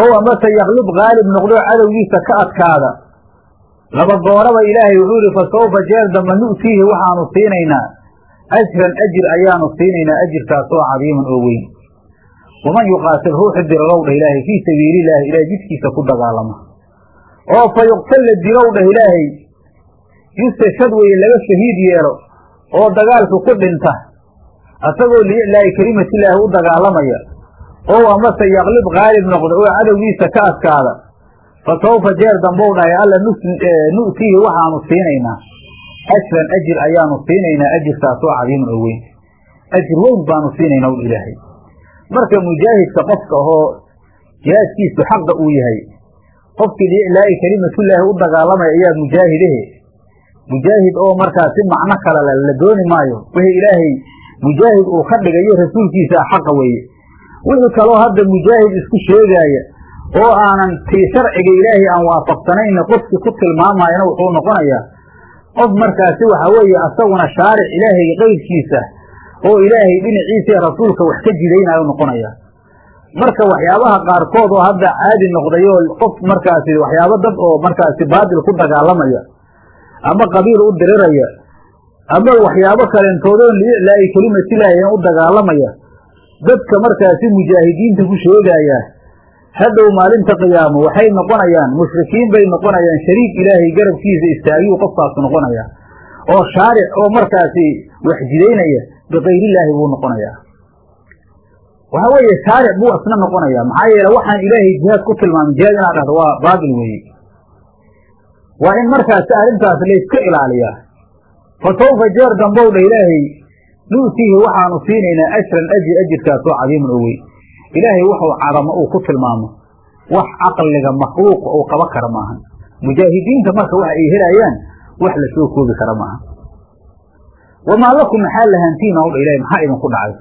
oo amase yaklib qaalib noqdo cadowgiisa ka adkaada laba gooraba ilaahay wuxuu ihi fa sawfa jeer damba nu'tiihi? Waxaanu siinaynaa. Ajran ajir ayaanu siinaynaa ajirkaasoo cadiiman oo weyn. Waman yuqaatil ruuxi dirarow dhah ilaahay fii sabiilillaahi ilahay jidkiisa ku dagaalama. Oo fa yuqtalna dilow dhah ilaahay yustashad weye laga shahiid yeelo oo dagaalku ku dhinta asagoo liiclaahi kelimatillaahi u dagaalamaya oo amase yaklib qaalib noqda oo cadowgiisa ka adkaada fa sawfa jeer dambow dhahay alla nu'tiihi waxaanu siinaynaa ajran ajir ayaanu siinaynaa ajirkaasoo cadiiman oo weyn ajir weyn baanu siinaynaa u ilaahay marka mujaahidka qofka ahoo jihaadkiisu xaqa uu yahay qofkii liiclaahi kelimatullaahi u dagaalamaya ayaa mujaahidahe mujaahid oo markaa si macno kale le la dooni maayo wixii ilaahay mujaahid uu ka dhigayo rasuulkiisa xaqa weeye wixii kaloo hadda mujaahid isku sheegaaya oo aanan tii sharciga ilaahay aan waafaqsanayna qofkii ku tilmaamayana wuxuu noqonayaa qof markaasi waxa weeye asaguna shaaric ilaahay qayrkiisa oo ilaahay dhinaciisa ee rasuulka wax ka jidaynayo noqonaya marka waxyaabaha qaarkood oo hadda caadi noqday oo qof markaasi waxyaabo dad oo markaasi baadil ku dagaalamaya ama qabiil u diriraya ama waxyaabo kalentoodoon liiclaa'i kelimatilaahi u dagaalamaya dadka markaasi mujaahidiinta ku sheegaya hadhow maalinta qiyaamo waxay noqonayaan mushrikiin bay noqonayaan shariik ilaahay garabkiisa istaagiyuu qofkaasu noqonaya oo shaaric oo markaasi wax jidaynaya bikayrillaahi buu noqonayaa. Waxa weeye shaaric buu asna noqonaya maxaa yeele waxaan ilaahay jihaad ku tilmaamay. Jihaad inaad dhahdo waa baatil weeye. Waa in markaasi arrintaas layska ilaaliyaa. Fa sawfa jeer dambow dha ilaahay nu'tiihi waxaanu siinaynaa ajran ajir ajirkaasoo cadiiman oo weyn ilaahay wuxuu cadamo uu ku tilmaamo. Wax caqliga makhluuqa uu qaba kara maahan. Mujaahidiinta marka waxa ay helayaan wax la soo koobi kara maaha wamaa lakum maxaa lahantiin ow dha ilahay maxaa idinku dhacay?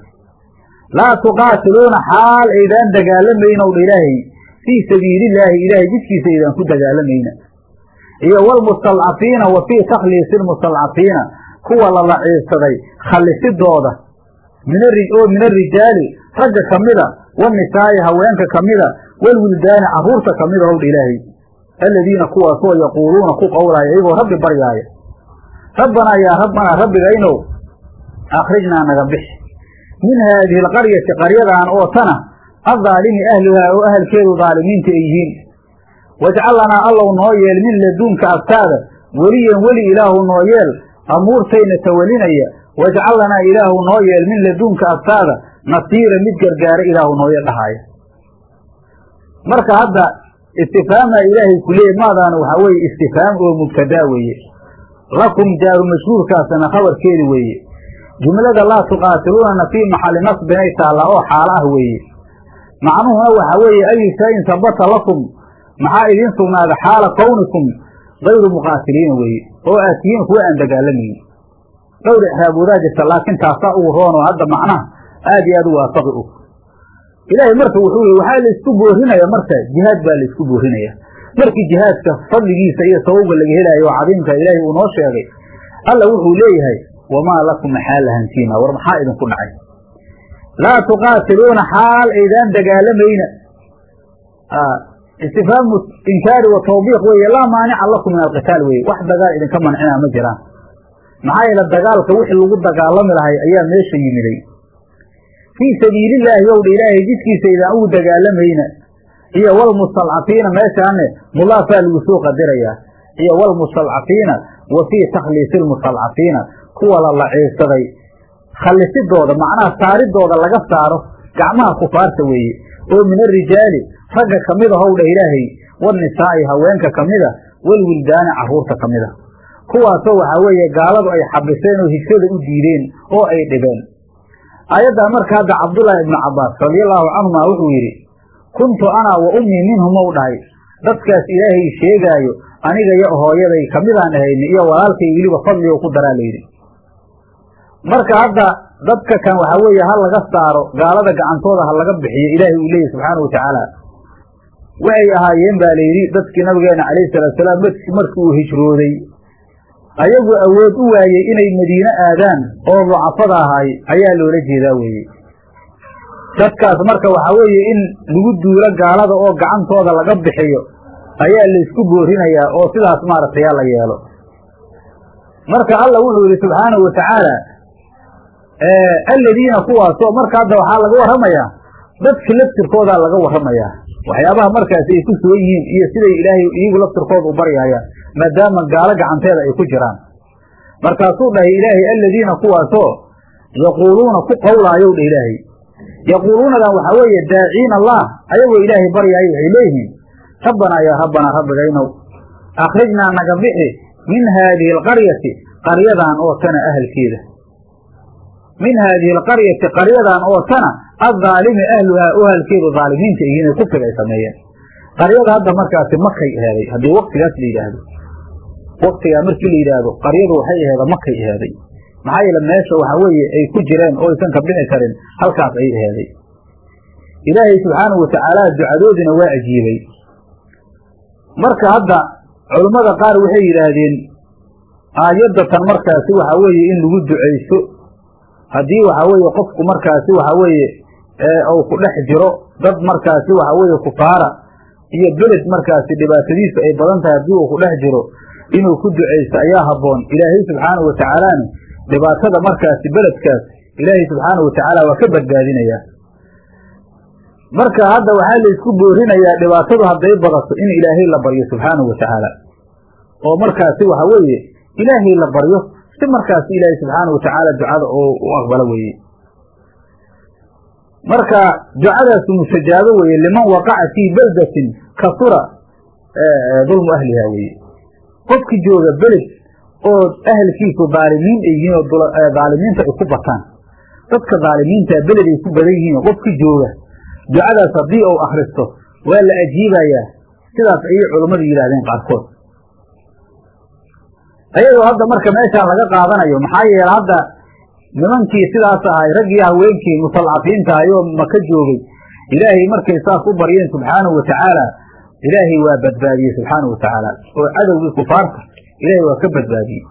Laa tuqaatiluuna xaal aydaan dagaalamayna ow dha ilaahay. Fii sabiilillaahi ilaahay jidkiisa aydaan ku dagaalamayna iyo wlmustalcafiina wa fii takhliisi lmustalcafiina kuwa la laciibsaday khallisidooda oo min arijaali ragga ka mida wanisaa'i haweenka ka mida walwildaani carruurta ka mida howdha ilaahay aladiina kuwaasoo yaquuluuna ku qowlaya iyagoo rabbi baryaaya rabbanaa yaa rabbanaa rabbigaynow akhrijnaa naga bixi min haadihi alqaryati qaryadan oo tana addaalimi ahluhaa oo ahalkeedu daalimiinta ay yihiin wajcal lanaa allow noo yeel min laduunka agtaada weliyan weli ilaahu noo yeel amuurtayna tawalinaya wajcal lanaa ilaahu noo yeel min laduunka agtaada nasiira mid gargaara ilaahu noo yeel dhahaaya marka hadda istifhaamaa ilaahay ku leeyay maadaana waxaa weeye istifhaam oo mubtadaa weeye. Lakum jaaru mashhuurkaasna khabarkeedi weeye. Jumlada laa tuqaatiluunana fii maxalli nasbinay taallaa oo xaalo ah weeye. Macnuhuna waxaa weeye ayu shayin sabata lakum maxaa idiin sugnaada xaala kawnikum gayru muqaatiliina weeye oo aad tihiin kuwa aan dagaalamayni dhowr ixraaboodaa jirta laakiin taasaa ugu roon oo hadda macnaha aad iyo aad u waafaqi og ilaahay marka wuxuu yihi waxaa la isku boorinaya marka jihaad baa la isku boorinaya markii jihaadka fadligiisa iyo sababga laga helaayo cadiimka ilaahay uu noo sheegay alla wuxuu leeyahay wamaa lakum maxaa war maxaa idinku dhacay? Laa tuqaatiluuna xaal aydaan dagaalamayna istifhaamu inkaari wa tawbiiq weeye laa maanica lakum min alqitaal weye wax dagaal idinka mancinaa ma jiraan. Maxaa yeele dagaalka wixii lagu dagaalami lahay ayaa meesha yimiday fii sabiilillaahi owdha ilaahay jidkiisa idaan ugu dagaalamayna iyo walmustalcafiina meeshaane mulaafaa lagu soo qadirayaa iyo walmustalcafiina wa fii takhliisi lmustalcafiina kuwa la laciibsaday khallisidooda macnaha saaridooda laga saaro gacmaha kufaarta weeye oo min arijaali ragga ka mida howdha ilaahay wanisaa'i haweenka ka mida walwildaani carruurta ka mida kuwaasoo waxaa weeye gaaladu ay xabiseen oo higsada u diideen oo ay dhibeen aayaddaa marka hadda cabdullaahi ibnu cabbaas radiallaahu canhuma wuxuu yidhi kuntu anaa wa ummii minhum ou dhahay. Dadkaas ilaahay sheegaayo aniga iyo hooyaday kamidaan ahayni iyo walaalkay weliba fadligo ku daraa layidhi marka hadda dadka kan waxaa weeye ha laga saaro gaalada gacantooda ha laga bixiyo ilaahay uu leeyahy subxaana wa tacaala. Waxay ahaayeen baa layidhi dadkii nabigeena calayhi salaatusalaam markii uu hijrooday ayagu awood u waayey inay madiine aadaan oo ducafada ahay ayaa loola jeedaa weeye. Dadkaas marka waxaa weeye in lagu duulo gaalada oo gacantooda laga bixiyo ayaa laysku boorinayaa oo sidaas maaragtay la yeelo. Marka alla wuxuu yidhi subxaanahu wa tacaala aladiina kuwaasoo marka hadda waxaa laga warramayaa dadka laftirkoodaa laga warramayaa. Waxyaabaha markaasi ay ku sugan yihiin iyo siday ilaahay iyagu laftirkooda u baryaayaan maadaama gaalo gacanteeda ay ku jiraan. Markaasuu dhahay ilaahay aladiina kuwaasoo yaquuluuna ku qowlaayow dha ilaahay. Yaquuluunadan waxaa weeye daaciina allah. Ayagoo ilaahay baryaayo waxay leeyihiin rabbanaa yaa rabbanaa rabbigaynow akhrijnaa naga bixi min haadihi alqaryati qaryadan oo tana ahalkeeda min haadihi alqaryati qaryadan oo tana addaalimi ahluhaa ahalkeedu daalimiinta ee kufriga ay sameeyeen qaryada hadda markaasi makay eheeday haddii waktigaas la yidhaahdo waktigaa markii la yidhaahdo qaryadu waxay aheeda makay eheeday maxaa yeele meesha waxaa weeye ay ku jireen oo aysan ka bixi karin halkaas ay eheeday ilaahay subxaanahu watacaala ducadoodina waa ajiibay. Marka hadda culummada qaar waxay yidhaahdeen aayadda tan markaasi waxaa weeye in lagu ducaysto. Haddii waxaa weeye qofku markaasi waxaa weeye uu ku dhex jiro dad markaasi waxaa weeye kufaara iyo beled markaasi dhibaatadiisu ay badan tahay haddii uu ku dhex jiro inuu ku ducaysto ayaa habboon ilaahay subxaanahu watacaalaana dhibaatada markaasi beledkaas ilaahay subxaanahu watacaala waa ka badbaadinayaa marka hadda waxaa laysku boorinayaa dhibaatadu hadday badato in ilaahay la baryo subxaanahu watacaala oo markaasi waxa weeye ilaahay la baryo si markaasi ilaahay subxaanahu watacaala ducada oo u aqbalo weeye. Marka ducadaasu mustajaabo weeye liman waqaca fii beldatin kasura dulmu ahliha weeye qofki jooga beled oo ahalkiisu daalimiin ay yihiin oo daalimiinta ay ku bataan. Dadka daalimiinta beled ay ku badan yihiin qofki jooga ducadaas haddii uu akhristo waa la ajiibayaa. Sidaas ayay culummadu yidhahdeen qaarkood. Ayadoo hadda marka meeshaan laga qaadanayo maxaa yeele hadda nimankii sidaas ahay raggii haweenkii mustadcafiinta ayoo maka joogay ilaahay markay saas u baryeen subxaanahu watacaala ilaahay waa badbaadiyey subxaanahu watacaala oo cadowgii kufaarta ilaahay waa ka badbaadiyey.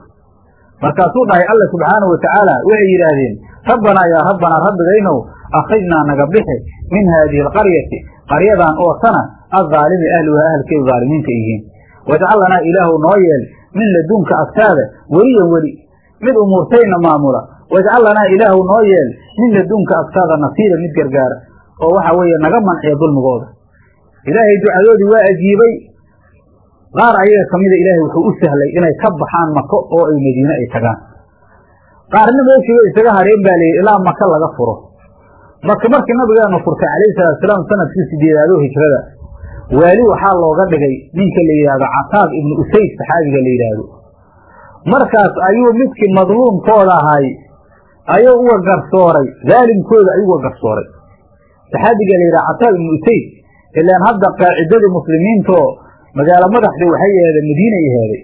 Markaasuu dhahay alla subxaanahu watacaala waxay yidhaahdeen rabbanaa yaa rabbanaa rabbigaynow akrijnaa naga bixi min haadihi alqaryati qaryadan oo sana addaalimi ahluha ahalkeedu dhaalimiinta yihiin. Wajcal lanaa ilaahu noo yeel min ladunka agtaada weliyan weli mid umuurtayna maamula. Wajcal lanaa ilaahu noo yeel min ladunka agtaada nasiira mid gargaara oo waxa weeye naga manciya dulmigooda ilaahay ducadoodii waa ajiibay. Qaar ayaga ka mida ilaahay wuxuu u sahlay inay ka baxaan mako oo ay madiine ay tagaan. Qaarna meeshiiba isaga hareen baa layidhi ilaa maka laga furo. Maka markii nabigeenu furtay calayhi salaatusalaam sannadkii sideedaadoo hijrada waali waxaa looga dhigay ninka la yidhaahdo cataab ibnu usayd saxaabiga la yidhaahdo. Markaas ayuu midkii madluumkooda ahay ayuu uga garsooray daalimkooda ayuu garsooray. Saxaabiga la yidhaha cataab ibnu usayd ilaan hadda qaacidadii muslimiintaoo magaalo madaxdii waxay aheedeen madiinay aheeday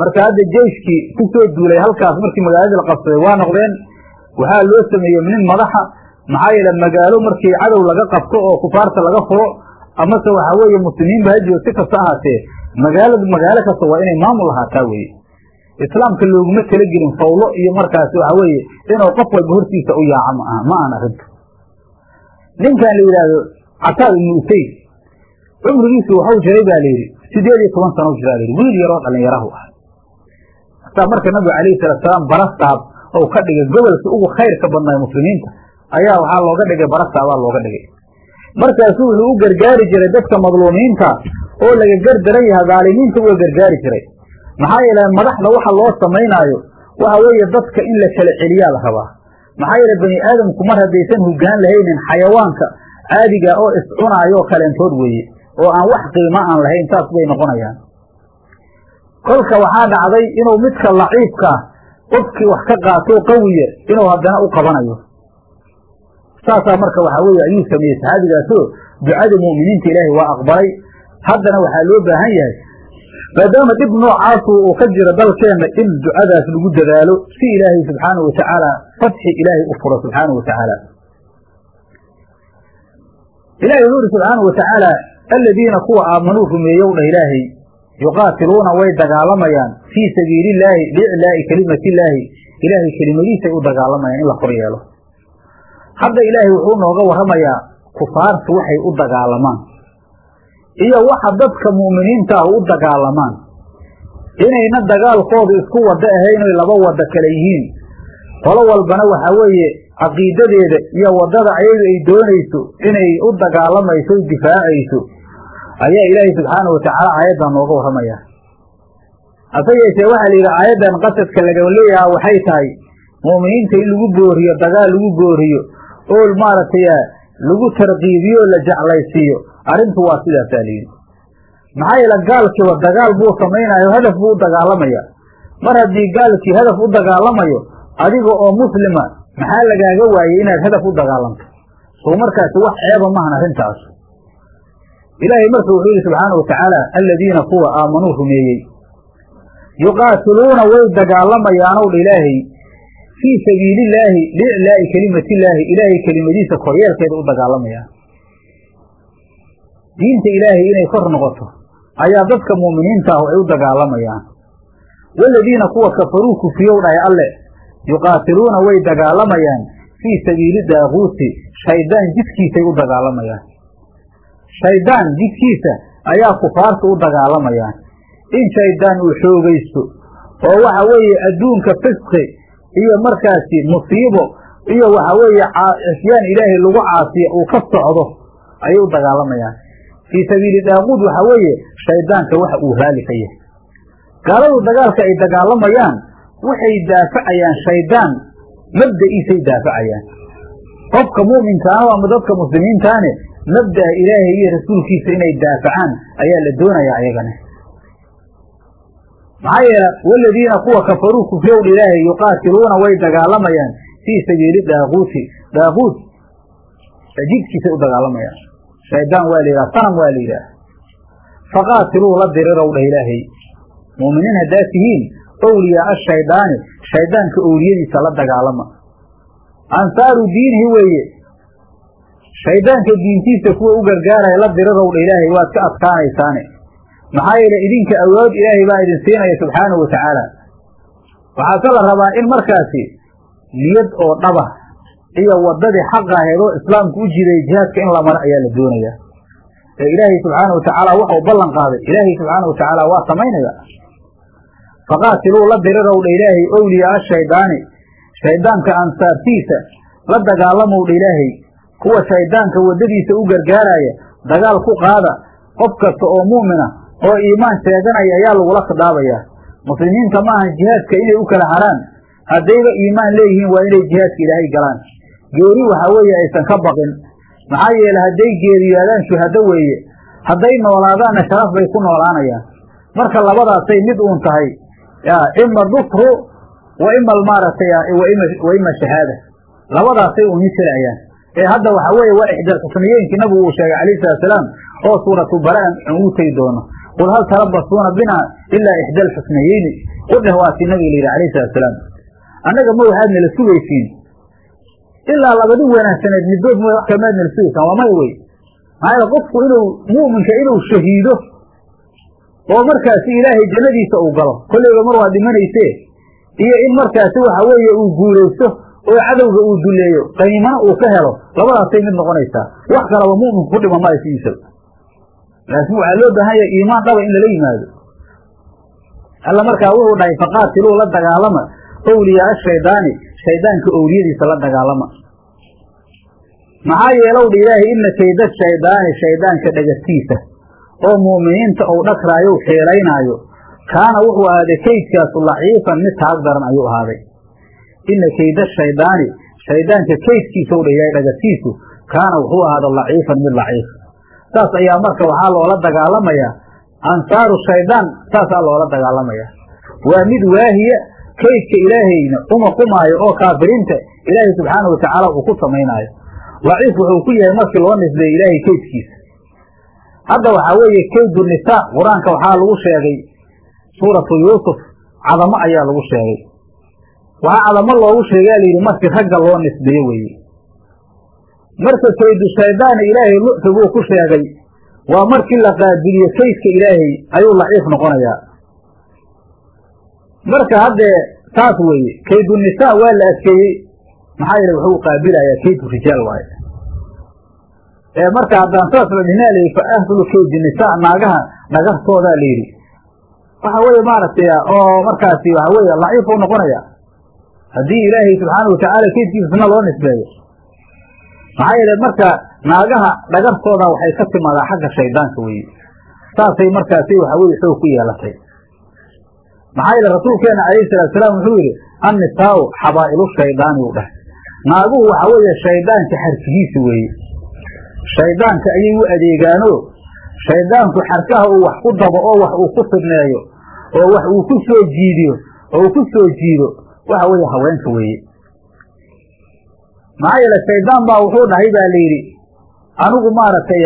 marka hadda jeyskii ku soo duulay halkaas markii magaaladii la qabsaday waa noqdeen waxaa loo sameeyey nin madaxa maxaa yeele magaalo markii cadow laga qabto oo kufaarta laga furo amase waxaa weeye muslimiinba hajiyo si kasta ahaatee magaalada magaalo kasta waa inay maamul ahaataa weeye. Islaamka looguma talagelin fawlo iyo markaasi waxa weeye inuu qof walba hortiisa u yaaco ma aha ma aan arrinta. Ninkan la yidhaahdo cataab ibnu usayd cumrigiisu waxau jiray baa layidhi sideed iyo toban sano jiraa layidhi wiil yaroo dhallinyarahu ah. Hataa marka nabigu calayhi salaatusalaam barastaab ou ka dhigay gobolkii ugu khayrka badnaa muslimiinta ayaa waxaa looga dhigay barastaabaa looga dhigay. Markaasuu wuxuu u gargaari jiray dadka madluumiinta oo laga gardaran yaha dhaalimiinta uga gargaari jiray. Maxaa yeele madaxda waxa loo samaynaayo waxa weeye dadka in la kala celiyaa la rabaa. Maxaa yeele bani aadamku mar haddaysan hogaan lahaynin xayawaanka caadiga oo iscunaayoo kaleentood weeye oo aan wax qiimo aan lahayn saas bay noqonayaan. Kolka waxaa dhacday inuu midka laciifka qofkii wax ka qaatoo qawiya inuu haddana u qabanayo. Saasaa marka waxaa weeye ayuu sameeyey saxaabigaasoo ducada mu'miniinta ilaahay waa aqbalay. Haddana waxaa loo baahan yahay maadaama dhib noocaasu uu ka jiro dalkeenna in ducadaas lagu dadaalo si ilaahay subxaanahu watacaala fatxi ilaahay u furo subxaanahu watacaala ilahi wuxuu uri subxaanahu watacaala aladiina kuwa aamanuu rumeeyow dhah ilaahay yuqaatiluuna way dagaalamayaan fii sabiili illaahi liiclaa'i kelimatiillaahi ilaahay kelimadiisay u dagaalamayaan in la kor yeelo. Hadda ilaahay wuxuu nooga warramayaa kufaartu waxay u dagaalamaan iyo waxa dadka mu'miniinta ah u dagaalamaan. Inayna dagaalkoodu isku waddo ahayn oy laba waddo kale yihiin. Qolo walbana waxaa weeye caqiidadeeda iyo waddada ayagu ay doonayso inay u dagaalamayso o difaacayso ayaa ilaahay subxaanahu watacaala aayaddan nooga warramayaa hase yeeshee waxaa la yidhi aayaddan qasadka laga leeyaha waxay tahay mu'miniinta in lagu booriyo dagaal lagu booriyo oo maaragtay lagu tarkiibiyo o la jeclaysiiyo. Arrintu waa sidaasaa layidhi maxaa yeele gaalkiiba dagaal buu samaynayo hadaf buu u dagaalamaya. Mar haddii gaalkii hadaf u dagaalamayo adiga oo muslima maxaa lagaaga waayey inaad hadaf u dagaalamto soo markaasi wax ceeba maahan arrintaas. Ilaahay marka wuxuu yidhi subxaanau watacaala aladiina kuwa aamanuu rumeeyey yuqaatiluuna way dagaalamayaanow dha ilaahay. Fii sabiili illaahi liiclaa'i kelimatillaahi ilaahay kelimadiisa koryeelkeeda u dagaalamayaan diinta ilaahay inay kor noqoto ayaa dadka mu'miniinta ah ay u dagaalamayaan waladiina kuwa kafaruu kufiyow dhahay alle yuqaatiluuna way dagaalamayaan fii sabiili daaquuti shaydaan jidkiisay u dagaalamayaan. Shaydaan jidkiisa ayaa kufaarta u dagaalamayaan. In shaydaan uu xoogaysto oo waxa weeye adduunka fisqi iyo markaasi musiibo iyo waxa weeye cisyaan ilaahay lagu caasiyo uu ka socdo ayay u dagaalamayaan. Fii sabiili daaquud waxa weeye shaydaanka waxa uu raali ka yahay. Gaaladu dagaalka ay dagaalamayaan waxay daafacayaan shaydaan. Mabda'iisay daafacayaan. Qofka mu'minkaana ama dadka muslimiintaane. Mabda'a ilaahay iyo rasuulkiisa inay daafacaan ayaa la doonayaa ayagana. Maxaa yeele waladiina kuwa kafaruu kufrowdh ilaahay yuqaatiluuna way dagaalamayaan fii sabiili daaquuti. Daaquut jidkiisay u dagaalamayaan. Shaydaan waa la yidhaha sanam waa la yidhaha. Faqaatiluu la dirirow dhah ilaahay. Mu'miniin haddaad tihiin owliyaaa shaydaani shaydaanka owliyadiisa la dagaalama. Ansaaru diinihi weeye shaydaanka diintiisa kuwa u gargaaraya la dirirowdha ilaahay waad ka adkaanaysaane. Maxaa yeele idinka awood ilaahay baa idin siinaya subxaanahu watacaala waxaase la rabaa in markaasi niyad oo dhaba iyo waddadii xaqa ahayd islaamku u jiday jihaadka in la maro ayaa la doonayaa ee ilaahay subxaana wa tacaala waxau ballan qaaday. Ilaahay subxaana wa tacaala waa samaynaya faqaatiluu la dirirowdha ilaahay owliyaa shaydaani shaydaanka ansaartiisa la dagaalamowdha ilaahay. Kuwa shaydaanka waddadiisa u gargaaraya dagaal ku qaada qof kasta oo mu'mina oo iimaan sheeganaya ayaa lagula khidaabayaa muslimiinta maahan jihaadka inay u kala haraan. Haddayba iimaan leeyihiin waa inay jihaadka ilaahay galaan. Geeri waxaa weeye aysan ka baqin. Maxaa yeele hadday geeriyaadaan shuhado weeye hadday noolaadaanna sharaf bay ku noolaanayaan. Marka labadaasay mid uun tahay ima dufru wa ima maaragtay wa ima shahaada. Labadaasay uun hiselayaan ee hadda waxaa weeye waa ixdaal xusniyeenkii nabigu uu sheegay calayhi salatusalaam oo suuratu baraan ugu tegi doono. Qul hal tarabasuuna binaa ilaa ixdaal xusniyeyni u dheh waatii nabiga layidhi alayhi salatusalaam annaga ma waxaad nala sugaysiin. Ilaa labadi wanaagsaneed middood ma wax kamaad nala sugaysaan waa maya wey? Maxaa qofku inuu mu'minka inuu shahiido oo markaasi ilaahay jannadiisa uu galo. Kolleyba mar waa dhimanayse iyo in markaasi waxa weeye uu guulaysto oo cadowga uu duleeyo qaniimana uu ka helo labadaasay mid noqonaysaa. Wax kalaba mu'minku ku dhima maayo sidiisaba laakiin waxaa loo baahan yahay iimaan dhaba in lala yimaado. Alla markaa wuxuu dhahay faqaatiluu la dagaalama owliyaa shaydaani shaydaanka owliyadiisa la dagaalama. Maxaa yeelowdha ilaahay ina kayda shaydaani shaydaanka dhagatiisa oo mu'miniinta uu dhagraayo u xeelaynaayo kaana wuxuu ahaaday kaydkaasu laciifan mid taag daran ayuu ahaaday. Ina kayda shaydaani shaydaanka kaydkiisa u dha ilaahay dhagatiisu kaana wuxuu ahaada laciifan mid laciif. Saas ayaa marka waxaa loola dagaalamayaa ansaaru shaydaan saasaa loola dagaalamayaa waa mid waahiya kaydka ilaahayna uma qumaayo oo kaafiriinta ilaahay subxaana watacaala uu ku samaynaayo laciif wuxuu ku yahay markii loo nisbeeyey ilaahay kaydkiisa hadda waxaa weeye kaydu nisaa qur'aanka waxaa lagu sheegay suuratu yuusuf cadamo ayaa lagu sheegay. Waxaa cadamo loogu sheegaa layidhi markii ragga loo nisbeeyo weeye. Marka kaydu shaydaana ilaahay lucfiguu ku sheegay waa markii la qaabiliyo kaydka ilaahay ayuu laciif noqonayaa. Marka haddee saas weeye kaydu nisaa waa la adkeeyey. Maxaa yeele wuxuu qaabilayaa kaydu rijaal waaye marka haddaan saas la dhihnaa fa ahlu kaydi nisaa naagaha dhagartoodaa la yidhi. Waxa weeye maaragtay oo markaasi waxa weeye laciif u noqonaya haddii ilaahay subxaana watacaala kaydkiisana loo nisbeeyo. Maxaa yeele marka naagaha dhagartooda waxay ka timaadaa xagga shaydaanka weeye. Saasay markaasi waxa weye xoog ku yeelatay. Maxaa yeele rasuulkeena calayhi salaatusalaam wuxuu yidhi annisaau xabaa'ilu shaydaani uu dhahay. Naaguhu waxa weeye shaydaanka xarkigiisa weeye shaydaanka ayay u adeegaano shaydaanku xarkaha uu wax ku dabo oo wax uu ku fidneeyo oo wax uu ku soo jiidiyo oo uu ku soo jiido waxa weeye haweenka weeye. Maxaa yeele shaydaan baa wuxuu dhahay baa la yidhi anigu maaragtay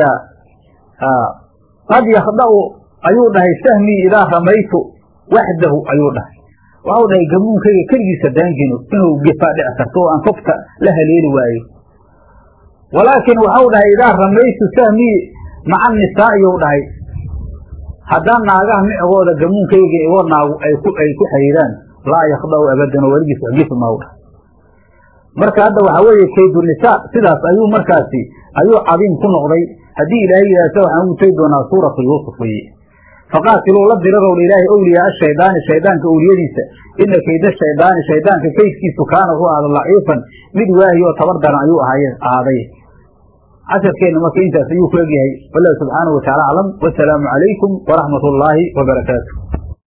qad yakhda'u ayuu dhahay sahmii idaa ramaytu waxdahu ayuu dhahay. Waxau dhahay gamuunkayga keligiisa daangino inuu gefaa dhici karto oo aan kofka la haleeli waayo walaakin waxau dhahay idaa ramaytu sahmii maca nisaa iyuu dhahay. Haddaan naagaha micgooda gamuunkayga igoo naagu ay ku xiriiraan laa yakhda'u abadan oo weligiis wax gefi mau dhahay marka hadda waxaa weeye kaydu nisaa sidaas ayuu markaasi ayuu cadiim ku noqday. Haddii ilaahay yidhahsa waxaan tegi doonaa suuratu yuusuf weeye. Faqaatiluu la dirirowdha ilaahay owliyaa ashaydaani shaydaanka owliyadiisa ina kayda shaydaani shaydaanka kaydkiisu kaana wuxuu ahada laciifan. Mid waahi oo tabar daran ayuu ahaaday casharkeenna marka intaas ayuu ku egyahay. Wallahu subxaanahu wataala aclam wasalaamu calaykum waraxmat ullaahi wabarakaatu